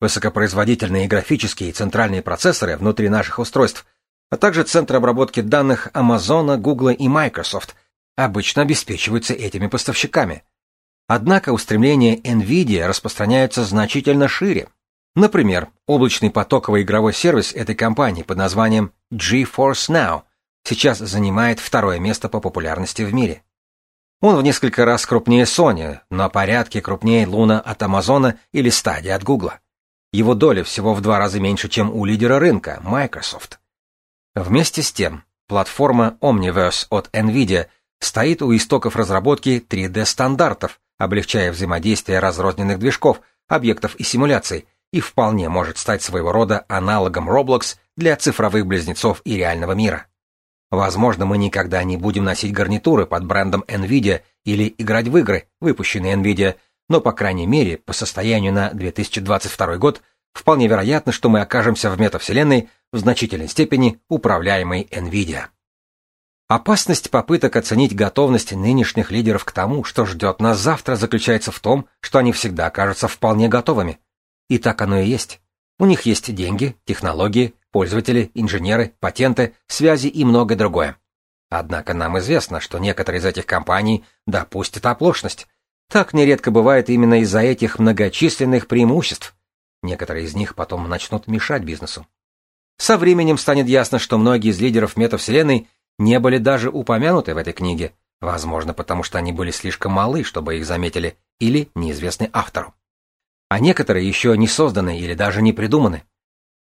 Speaker 1: Высокопроизводительные графические и центральные процессоры внутри наших устройств, а также центры обработки данных Amazon, Google и Microsoft обычно обеспечиваются этими поставщиками. Однако устремления NVIDIA распространяются значительно шире. Например, облачный потоковый игровой сервис этой компании под названием GeForce Now сейчас занимает второе место по популярности в мире. Он в несколько раз крупнее Sony, но порядке крупнее Luna от Amazon или Stadia от Google. Его доля всего в два раза меньше, чем у лидера рынка, Microsoft. Вместе с тем, платформа Omniverse от NVIDIA стоит у истоков разработки 3D-стандартов, облегчая взаимодействие разрозненных движков, объектов и симуляций, и вполне может стать своего рода аналогом Roblox для цифровых близнецов и реального мира. Возможно, мы никогда не будем носить гарнитуры под брендом NVIDIA или играть в игры, выпущенные NVIDIA, но, по крайней мере, по состоянию на 2022 год, вполне вероятно, что мы окажемся в метавселенной в значительной степени управляемой NVIDIA. Опасность попыток оценить готовность нынешних лидеров к тому, что ждет нас завтра, заключается в том, что они всегда окажутся вполне готовыми. И так оно и есть. У них есть деньги, технологии, пользователи, инженеры, патенты, связи и многое другое. Однако нам известно, что некоторые из этих компаний допустят оплошность, так нередко бывает именно из-за этих многочисленных преимуществ. Некоторые из них потом начнут мешать бизнесу. Со временем станет ясно, что многие из лидеров метавселенной не были даже упомянуты в этой книге, возможно, потому что они были слишком малы, чтобы их заметили, или неизвестны автору. А некоторые еще не созданы или даже не придуманы.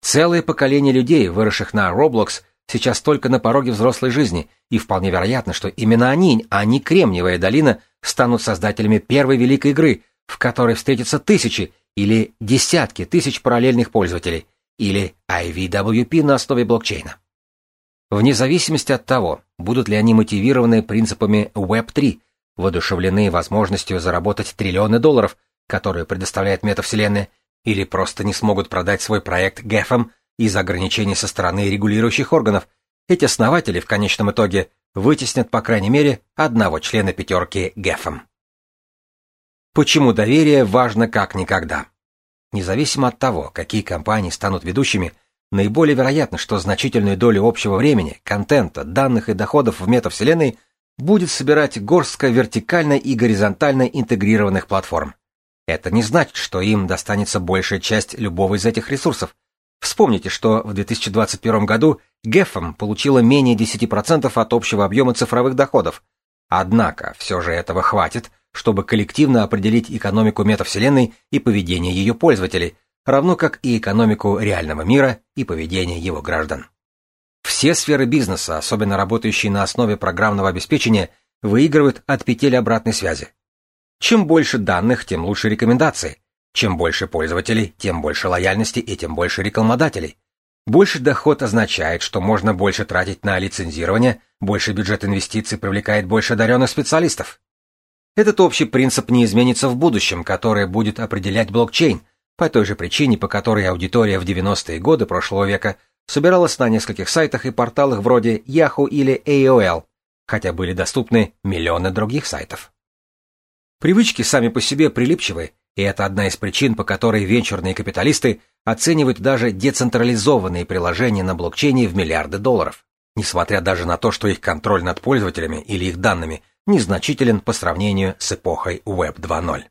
Speaker 1: Целое поколение людей, выросших на Roblox, сейчас только на пороге взрослой жизни, и вполне вероятно, что именно они, а не Кремниевая долина, станут создателями первой великой игры, в которой встретятся тысячи или десятки тысяч параллельных пользователей, или IVWP на основе блокчейна. Вне зависимости от того, будут ли они мотивированы принципами Web3, воодушевлены возможностью заработать триллионы долларов, которые предоставляет метавселенная, или просто не смогут продать свой проект GAFM из-за ограничений со стороны регулирующих органов, эти основатели в конечном итоге вытеснят по крайней мере одного члена пятерки GAFM. Почему доверие важно как никогда? Независимо от того, какие компании станут ведущими, наиболее вероятно, что значительную долю общего времени, контента, данных и доходов в метавселенной будет собирать горстка вертикально и горизонтально интегрированных платформ. Это не значит, что им достанется большая часть любого из этих ресурсов. Вспомните, что в 2021 году GEFM получила менее 10% от общего объема цифровых доходов. Однако, все же этого хватит, чтобы коллективно определить экономику метавселенной и поведение ее пользователей, равно как и экономику реального мира и поведение его граждан. Все сферы бизнеса, особенно работающие на основе программного обеспечения, выигрывают от петель обратной связи. Чем больше данных, тем лучше рекомендации. Чем больше пользователей, тем больше лояльности и тем больше рекламодателей. Больше доход означает, что можно больше тратить на лицензирование, больше бюджет инвестиций привлекает больше одаренных специалистов. Этот общий принцип не изменится в будущем, которое будет определять блокчейн, по той же причине, по которой аудитория в 90-е годы прошлого века собиралась на нескольких сайтах и порталах вроде Yahoo или AOL, хотя были доступны миллионы других сайтов. Привычки сами по себе прилипчивы, и это одна из причин, по которой венчурные капиталисты оценивают даже децентрализованные приложения на блокчейне в миллиарды долларов, несмотря даже на то, что их контроль над пользователями или их данными незначителен по сравнению с эпохой Web 2.0.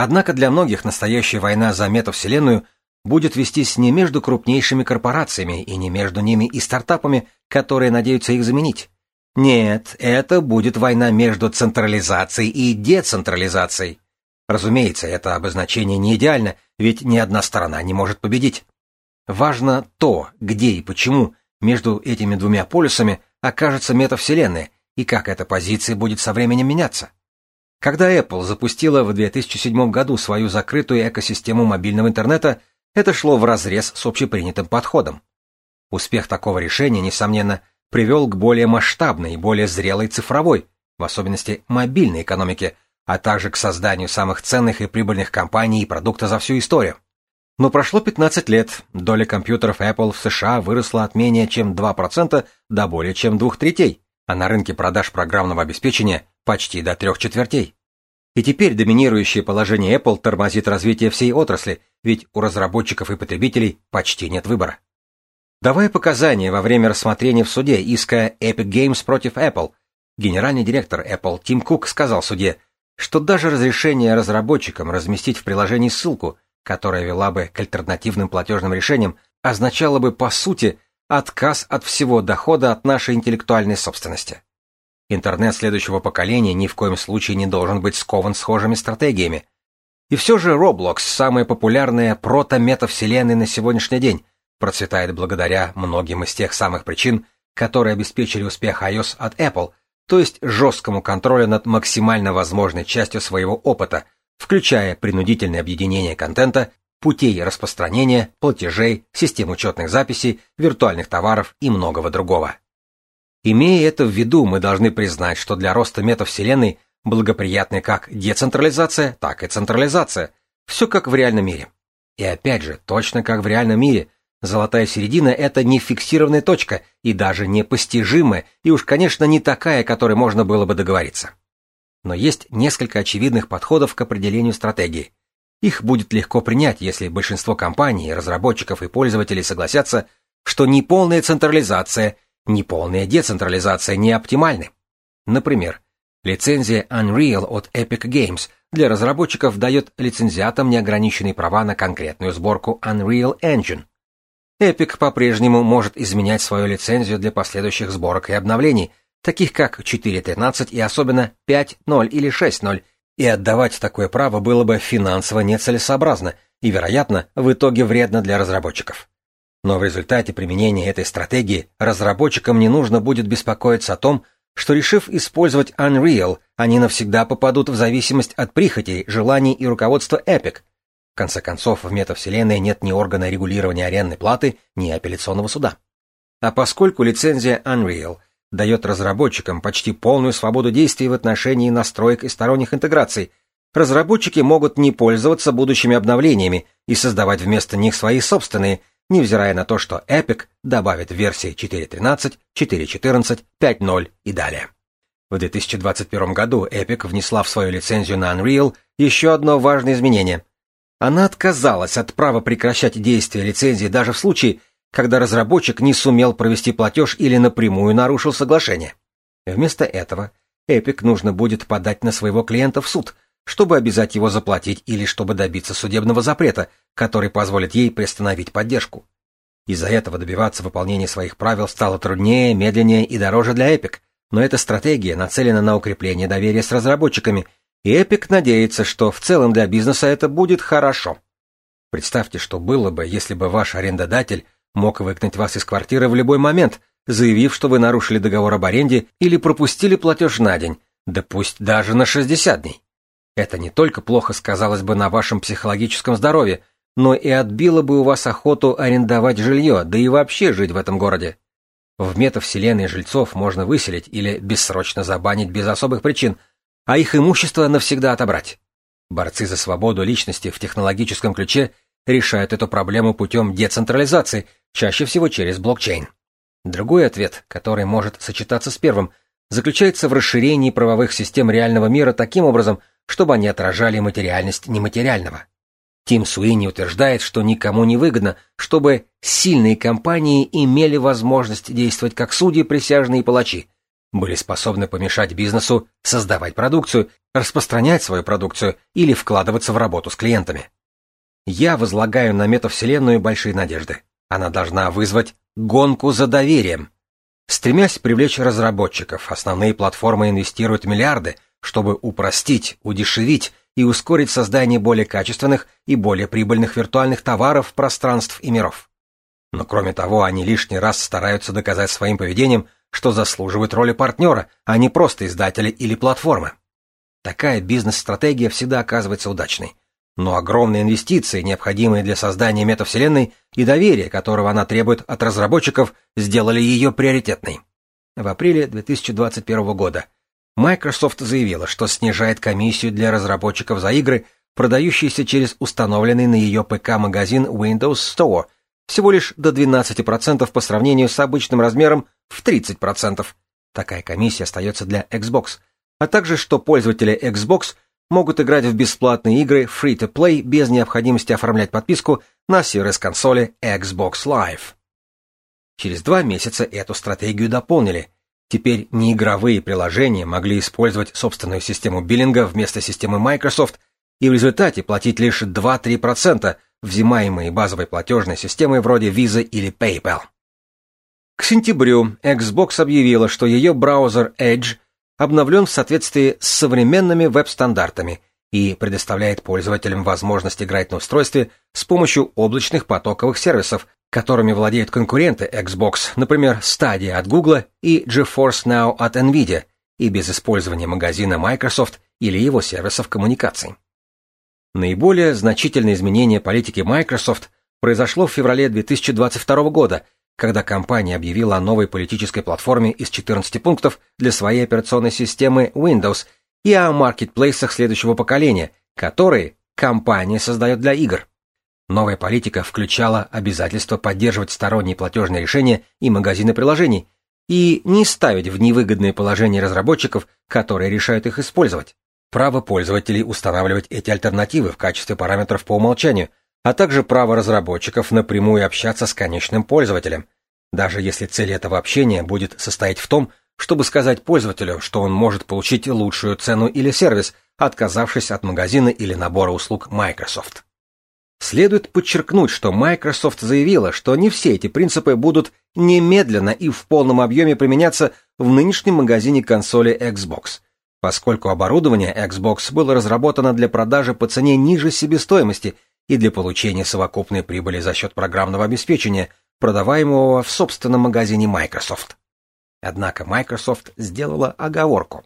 Speaker 1: Однако для многих настоящая война за метавселенную будет вестись не между крупнейшими корпорациями и не между ними и стартапами, которые надеются их заменить. Нет, это будет война между централизацией и децентрализацией. Разумеется, это обозначение не идеально, ведь ни одна сторона не может победить. Важно то, где и почему между этими двумя полюсами окажется метавселенная, и как эта позиция будет со временем меняться. Когда Apple запустила в 2007 году свою закрытую экосистему мобильного интернета, это шло вразрез с общепринятым подходом. Успех такого решения, несомненно, привел к более масштабной и более зрелой цифровой, в особенности мобильной экономике, а также к созданию самых ценных и прибыльных компаний и продукта за всю историю. Но прошло 15 лет, доля компьютеров Apple в США выросла от менее чем 2% до более чем двух третей, а на рынке продаж программного обеспечения почти до трех четвертей. И теперь доминирующее положение Apple тормозит развитие всей отрасли, ведь у разработчиков и потребителей почти нет выбора. Давая показания во время рассмотрения в суде иска Epic Games против Apple, генеральный директор Apple Тим Кук сказал суде, что даже разрешение разработчикам разместить в приложении ссылку, которая вела бы к альтернативным платежным решениям, означало бы, по сути, отказ от всего дохода от нашей интеллектуальной собственности. Интернет следующего поколения ни в коем случае не должен быть скован схожими стратегиями. И все же Roblox, самая популярная прото-метавселенная на сегодняшний день, процветает благодаря многим из тех самых причин, которые обеспечили успех iOS от Apple, то есть жесткому контролю над максимально возможной частью своего опыта, включая принудительное объединение контента путей распространения, платежей, систем учетных записей, виртуальных товаров и многого другого. Имея это в виду, мы должны признать, что для роста метавселенной благоприятны как децентрализация, так и централизация. Все как в реальном мире. И опять же, точно как в реальном мире, золотая середина — это не фиксированная точка и даже не постижимая, и уж, конечно, не такая, которой можно было бы договориться. Но есть несколько очевидных подходов к определению стратегии. Их будет легко принять, если большинство компаний, разработчиков и пользователей согласятся, что неполная централизация, неполная децентрализация не оптимальны. Например, лицензия Unreal от Epic Games для разработчиков дает лицензиатам неограниченные права на конкретную сборку Unreal Engine. Epic по-прежнему может изменять свою лицензию для последующих сборок и обновлений, таких как 4.13 и особенно 5.0 или 6.0, и отдавать такое право было бы финансово нецелесообразно и, вероятно, в итоге вредно для разработчиков. Но в результате применения этой стратегии разработчикам не нужно будет беспокоиться о том, что решив использовать Unreal, они навсегда попадут в зависимость от прихотей, желаний и руководства Epic. В конце концов, в метавселенной нет ни органа регулирования арендной платы, ни апелляционного суда. А поскольку лицензия Unreal дает разработчикам почти полную свободу действий в отношении настроек и сторонних интеграций, разработчики могут не пользоваться будущими обновлениями и создавать вместо них свои собственные, невзирая на то, что Epic добавит версии 4.13, 4.14, 5.0 и далее. В 2021 году Epic внесла в свою лицензию на Unreal еще одно важное изменение. Она отказалась от права прекращать действие лицензии даже в случае, когда разработчик не сумел провести платеж или напрямую нарушил соглашение. Вместо этого Epic нужно будет подать на своего клиента в суд – чтобы обязать его заплатить или чтобы добиться судебного запрета, который позволит ей приостановить поддержку. Из-за этого добиваться выполнения своих правил стало труднее, медленнее и дороже для Epic, но эта стратегия нацелена на укрепление доверия с разработчиками, и Epic надеется, что в целом для бизнеса это будет хорошо. Представьте, что было бы, если бы ваш арендодатель мог выгнать вас из квартиры в любой момент, заявив, что вы нарушили договор об аренде или пропустили платеж на день, да пусть даже на 60 дней. Это не только плохо сказалось бы на вашем психологическом здоровье, но и отбило бы у вас охоту арендовать жилье, да и вообще жить в этом городе. В метавселенной жильцов можно выселить или бессрочно забанить без особых причин, а их имущество навсегда отобрать. Борцы за свободу личности в технологическом ключе решают эту проблему путем децентрализации, чаще всего через блокчейн. Другой ответ, который может сочетаться с первым, заключается в расширении правовых систем реального мира таким образом, чтобы они отражали материальность нематериального. Тим Суини утверждает, что никому не выгодно, чтобы сильные компании имели возможность действовать как судьи, присяжные и палачи, были способны помешать бизнесу создавать продукцию, распространять свою продукцию или вкладываться в работу с клиентами. Я возлагаю на метавселенную большие надежды. Она должна вызвать гонку за доверием. Стремясь привлечь разработчиков, основные платформы инвестируют миллиарды – чтобы упростить, удешевить и ускорить создание более качественных и более прибыльных виртуальных товаров, пространств и миров. Но кроме того, они лишний раз стараются доказать своим поведением, что заслуживают роли партнера, а не просто издателя или платформы. Такая бизнес-стратегия всегда оказывается удачной. Но огромные инвестиции, необходимые для создания метавселенной, и доверие, которого она требует от разработчиков, сделали ее приоритетной. В апреле 2021 года Microsoft заявила, что снижает комиссию для разработчиков за игры, продающиеся через установленный на ее ПК-магазин Windows Store, всего лишь до 12% по сравнению с обычным размером в 30%. Такая комиссия остается для Xbox, а также что пользователи Xbox могут играть в бесплатные игры free-to-play без необходимости оформлять подписку на сервис консоли Xbox Live. Через два месяца эту стратегию дополнили – Теперь неигровые приложения могли использовать собственную систему биллинга вместо системы Microsoft и в результате платить лишь 2-3% взимаемой базовой платежной системой вроде Visa или PayPal. К сентябрю Xbox объявила, что ее браузер Edge обновлен в соответствии с современными веб-стандартами и предоставляет пользователям возможность играть на устройстве с помощью облачных потоковых сервисов, которыми владеют конкуренты Xbox, например, Stadia от Google и GeForce Now от Nvidia, и без использования магазина Microsoft или его сервисов коммуникаций. Наиболее значительное изменение политики Microsoft произошло в феврале 2022 года, когда компания объявила о новой политической платформе из 14 пунктов для своей операционной системы Windows и о маркетплейсах следующего поколения, которые компания создает для игр. Новая политика включала обязательство поддерживать сторонние платежные решения и магазины приложений и не ставить в невыгодное положение разработчиков, которые решают их использовать. Право пользователей устанавливать эти альтернативы в качестве параметров по умолчанию, а также право разработчиков напрямую общаться с конечным пользователем, даже если цель этого общения будет состоять в том, чтобы сказать пользователю, что он может получить лучшую цену или сервис, отказавшись от магазина или набора услуг Microsoft. Следует подчеркнуть, что Microsoft заявила, что не все эти принципы будут немедленно и в полном объеме применяться в нынешнем магазине консоли Xbox, поскольку оборудование Xbox было разработано для продажи по цене ниже себестоимости и для получения совокупной прибыли за счет программного обеспечения, продаваемого в собственном магазине Microsoft. Однако Microsoft сделала оговорку.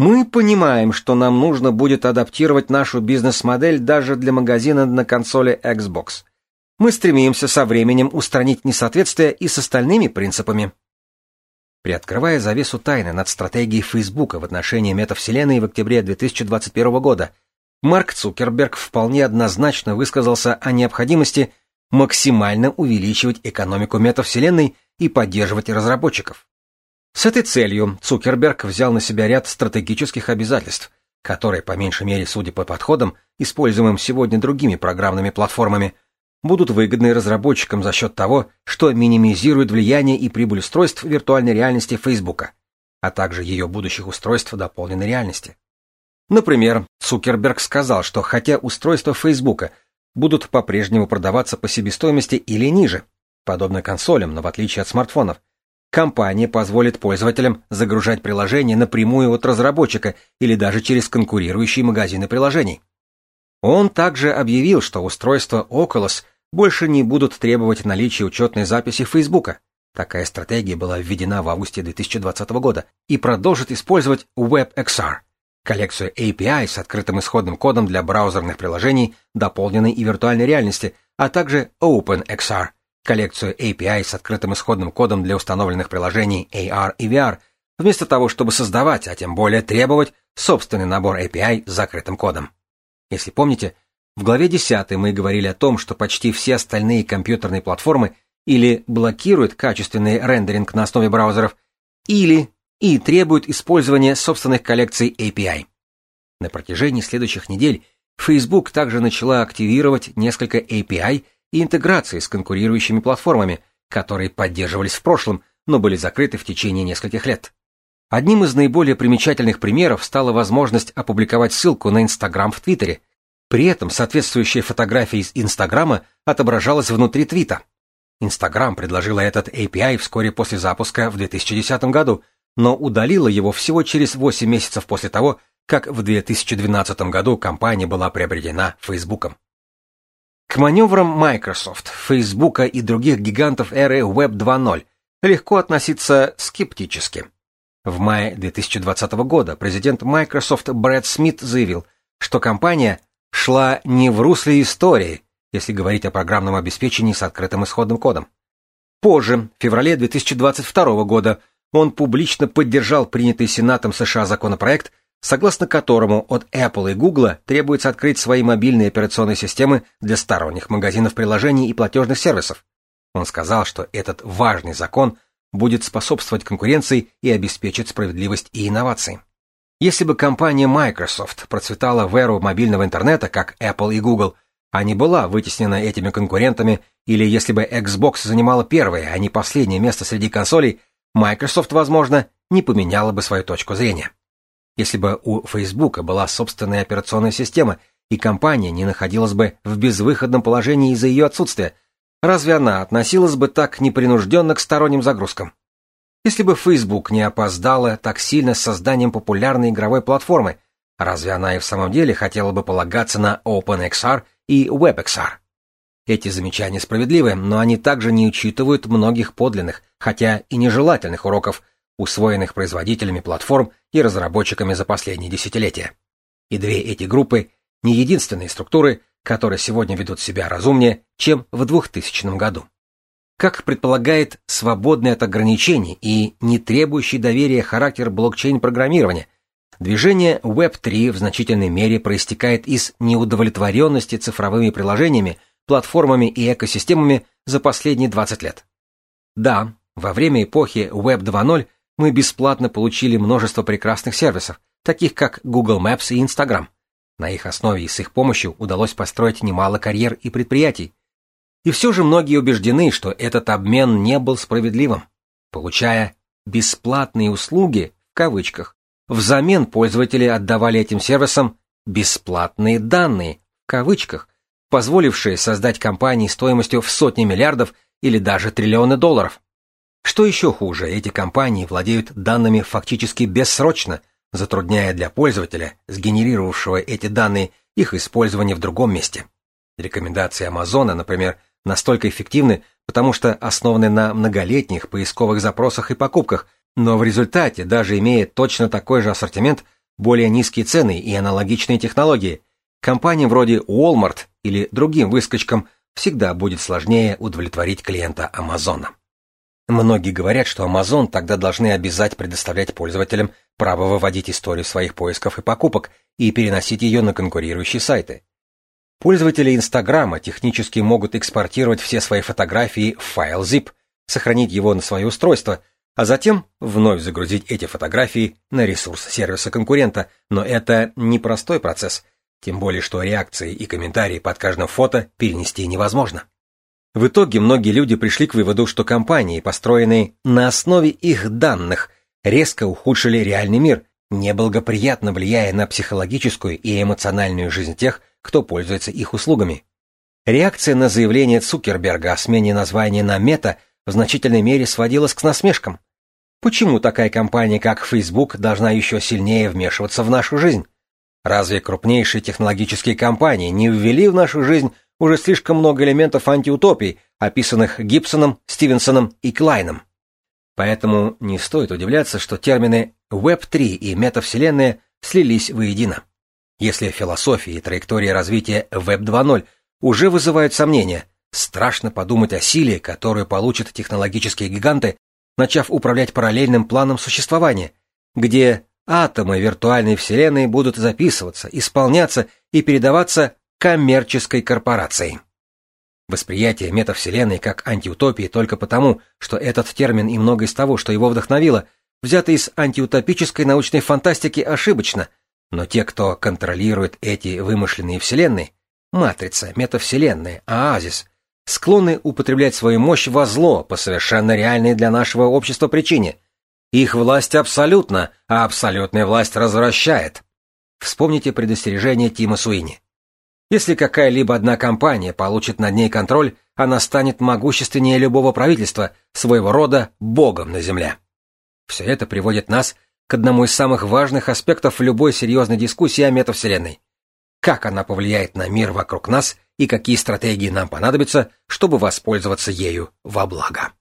Speaker 1: Мы понимаем, что нам нужно будет адаптировать нашу бизнес-модель даже для магазина на консоли Xbox. Мы стремимся со временем устранить несоответствие и с остальными принципами. Приоткрывая завесу тайны над стратегией Facebook в отношении метавселенной в октябре 2021 года, Марк Цукерберг вполне однозначно высказался о необходимости максимально увеличивать экономику метавселенной и поддерживать разработчиков. С этой целью Цукерберг взял на себя ряд стратегических обязательств, которые, по меньшей мере, судя по подходам, используемым сегодня другими программными платформами, будут выгодны разработчикам за счет того, что минимизирует влияние и прибыль устройств виртуальной реальности Facebook, а также ее будущих устройств дополненной реальности. Например, Цукерберг сказал, что хотя устройства Facebook будут по-прежнему продаваться по себестоимости или ниже, подобно консолям, но в отличие от смартфонов, компания позволит пользователям загружать приложения напрямую от разработчика или даже через конкурирующие магазины приложений. Он также объявил, что устройства Oculus больше не будут требовать наличия учетной записи Facebook. Такая стратегия была введена в августе 2020 года и продолжит использовать WebXR, коллекцию API с открытым исходным кодом для браузерных приложений, дополненной и виртуальной реальности, а также OpenXR, коллекцию API с открытым исходным кодом для установленных приложений AR и VR, вместо того, чтобы создавать, а тем более требовать, собственный набор API с закрытым кодом. Если помните, в главе 10 мы говорили о том, что почти все остальные компьютерные платформы или блокируют качественный рендеринг на основе браузеров, или и требуют использования собственных коллекций API. На протяжении следующих недель Facebook также начала активировать несколько API и интеграции с конкурирующими платформами, которые поддерживались в прошлом, но были закрыты в течение нескольких лет. Одним из наиболее примечательных примеров стала возможность опубликовать ссылку на Instagram в Твиттере. При этом соответствующая фотография из Инстаграма отображалась внутри твита. Инстаграм предложила этот API вскоре после запуска в 2010 году, но удалила его всего через 8 месяцев после того, как в 2012 году компания была приобретена Фейсбуком. К маневрам Microsoft, Facebook и других гигантов эры Web 2.0 легко относиться скептически. В мае 2020 года президент Microsoft Брэд Смит заявил, что компания шла не в русле истории, если говорить о программном обеспечении с открытым исходным кодом. Позже, в феврале 2022 года, он публично поддержал принятый Сенатом США законопроект, согласно которому от Apple и Google требуется открыть свои мобильные операционные системы для сторонних магазинов приложений и платежных сервисов. Он сказал, что этот важный закон будет способствовать конкуренции и обеспечить справедливость и инновации. Если бы компания Microsoft процветала в эру мобильного интернета, как Apple и Google, а не была вытеснена этими конкурентами, или если бы Xbox занимала первое, а не последнее место среди консолей, Microsoft, возможно, не поменяла бы свою точку зрения. Если бы у Facebook была собственная операционная система, и компания не находилась бы в безвыходном положении из-за ее отсутствия, разве она относилась бы так непринужденно к сторонним загрузкам? Если бы Facebook не опоздала так сильно с созданием популярной игровой платформы, разве она и в самом деле хотела бы полагаться на OpenXR и WebXR? Эти замечания справедливы, но они также не учитывают многих подлинных, хотя и нежелательных уроков, усвоенных производителями платформ и разработчиками за последние десятилетия. И две эти группы не единственные структуры, которые сегодня ведут себя разумнее, чем в 2000 году. Как предполагает свободный от ограничений и не требующий доверия характер блокчейн-программирования, движение Web3 в значительной мере проистекает из неудовлетворенности цифровыми приложениями платформами и экосистемами за последние 20 лет. Да, во время эпохи Web 2.0 мы бесплатно получили множество прекрасных сервисов, таких как Google Maps и Instagram. На их основе и с их помощью удалось построить немало карьер и предприятий. И все же многие убеждены, что этот обмен не был справедливым. Получая «бесплатные услуги» в кавычках, взамен пользователи отдавали этим сервисам «бесплатные данные» в кавычках, позволившие создать компании стоимостью в сотни миллиардов или даже триллионы долларов. Что еще хуже, эти компании владеют данными фактически бессрочно, затрудняя для пользователя, сгенерировавшего эти данные, их использование в другом месте. Рекомендации Амазона, например, настолько эффективны, потому что основаны на многолетних поисковых запросах и покупках, но в результате, даже имея точно такой же ассортимент, более низкие цены и аналогичные технологии, компаниям вроде Walmart или другим выскочкам всегда будет сложнее удовлетворить клиента Амазона. Многие говорят, что Amazon тогда должны обязать предоставлять пользователям право выводить историю своих поисков и покупок и переносить ее на конкурирующие сайты. Пользователи Инстаграма технически могут экспортировать все свои фотографии в файл zip, сохранить его на свое устройство, а затем вновь загрузить эти фотографии на ресурс сервиса конкурента, но это непростой процесс, тем более что реакции и комментарии под каждым фото перенести невозможно. В итоге многие люди пришли к выводу, что компании, построенные на основе их данных, резко ухудшили реальный мир, неблагоприятно влияя на психологическую и эмоциональную жизнь тех, кто пользуется их услугами. Реакция на заявление Цукерберга о смене названия на Мета в значительной мере сводилась к насмешкам. Почему такая компания, как Facebook, должна еще сильнее вмешиваться в нашу жизнь? Разве крупнейшие технологические компании не ввели в нашу жизнь уже слишком много элементов антиутопий, описанных Гибсоном, Стивенсоном и Клайном? Поэтому не стоит удивляться, что термины Web3 и метавселенная слились воедино. Если философия и траектория развития Web 2.0 уже вызывают сомнения, страшно подумать о силе, которую получат технологические гиганты, начав управлять параллельным планом существования, где атомы виртуальной вселенной будут записываться, исполняться и передаваться коммерческой корпорацией. Восприятие метавселенной как антиутопии только потому, что этот термин и многое из того, что его вдохновило, взято из антиутопической научной фантастики ошибочно, но те, кто контролирует эти вымышленные вселенные, матрица, метавселенная, оазис, склонны употреблять свою мощь во зло по совершенно реальной для нашего общества причине. Их власть абсолютна, а абсолютная власть развращает. Вспомните предостережение Тима Суини. Если какая-либо одна компания получит над ней контроль, она станет могущественнее любого правительства, своего рода богом на земле. Все это приводит нас к одному из самых важных аспектов любой серьезной дискуссии о метавселенной. Как она повлияет на мир вокруг нас и какие стратегии нам понадобятся, чтобы воспользоваться ею во благо.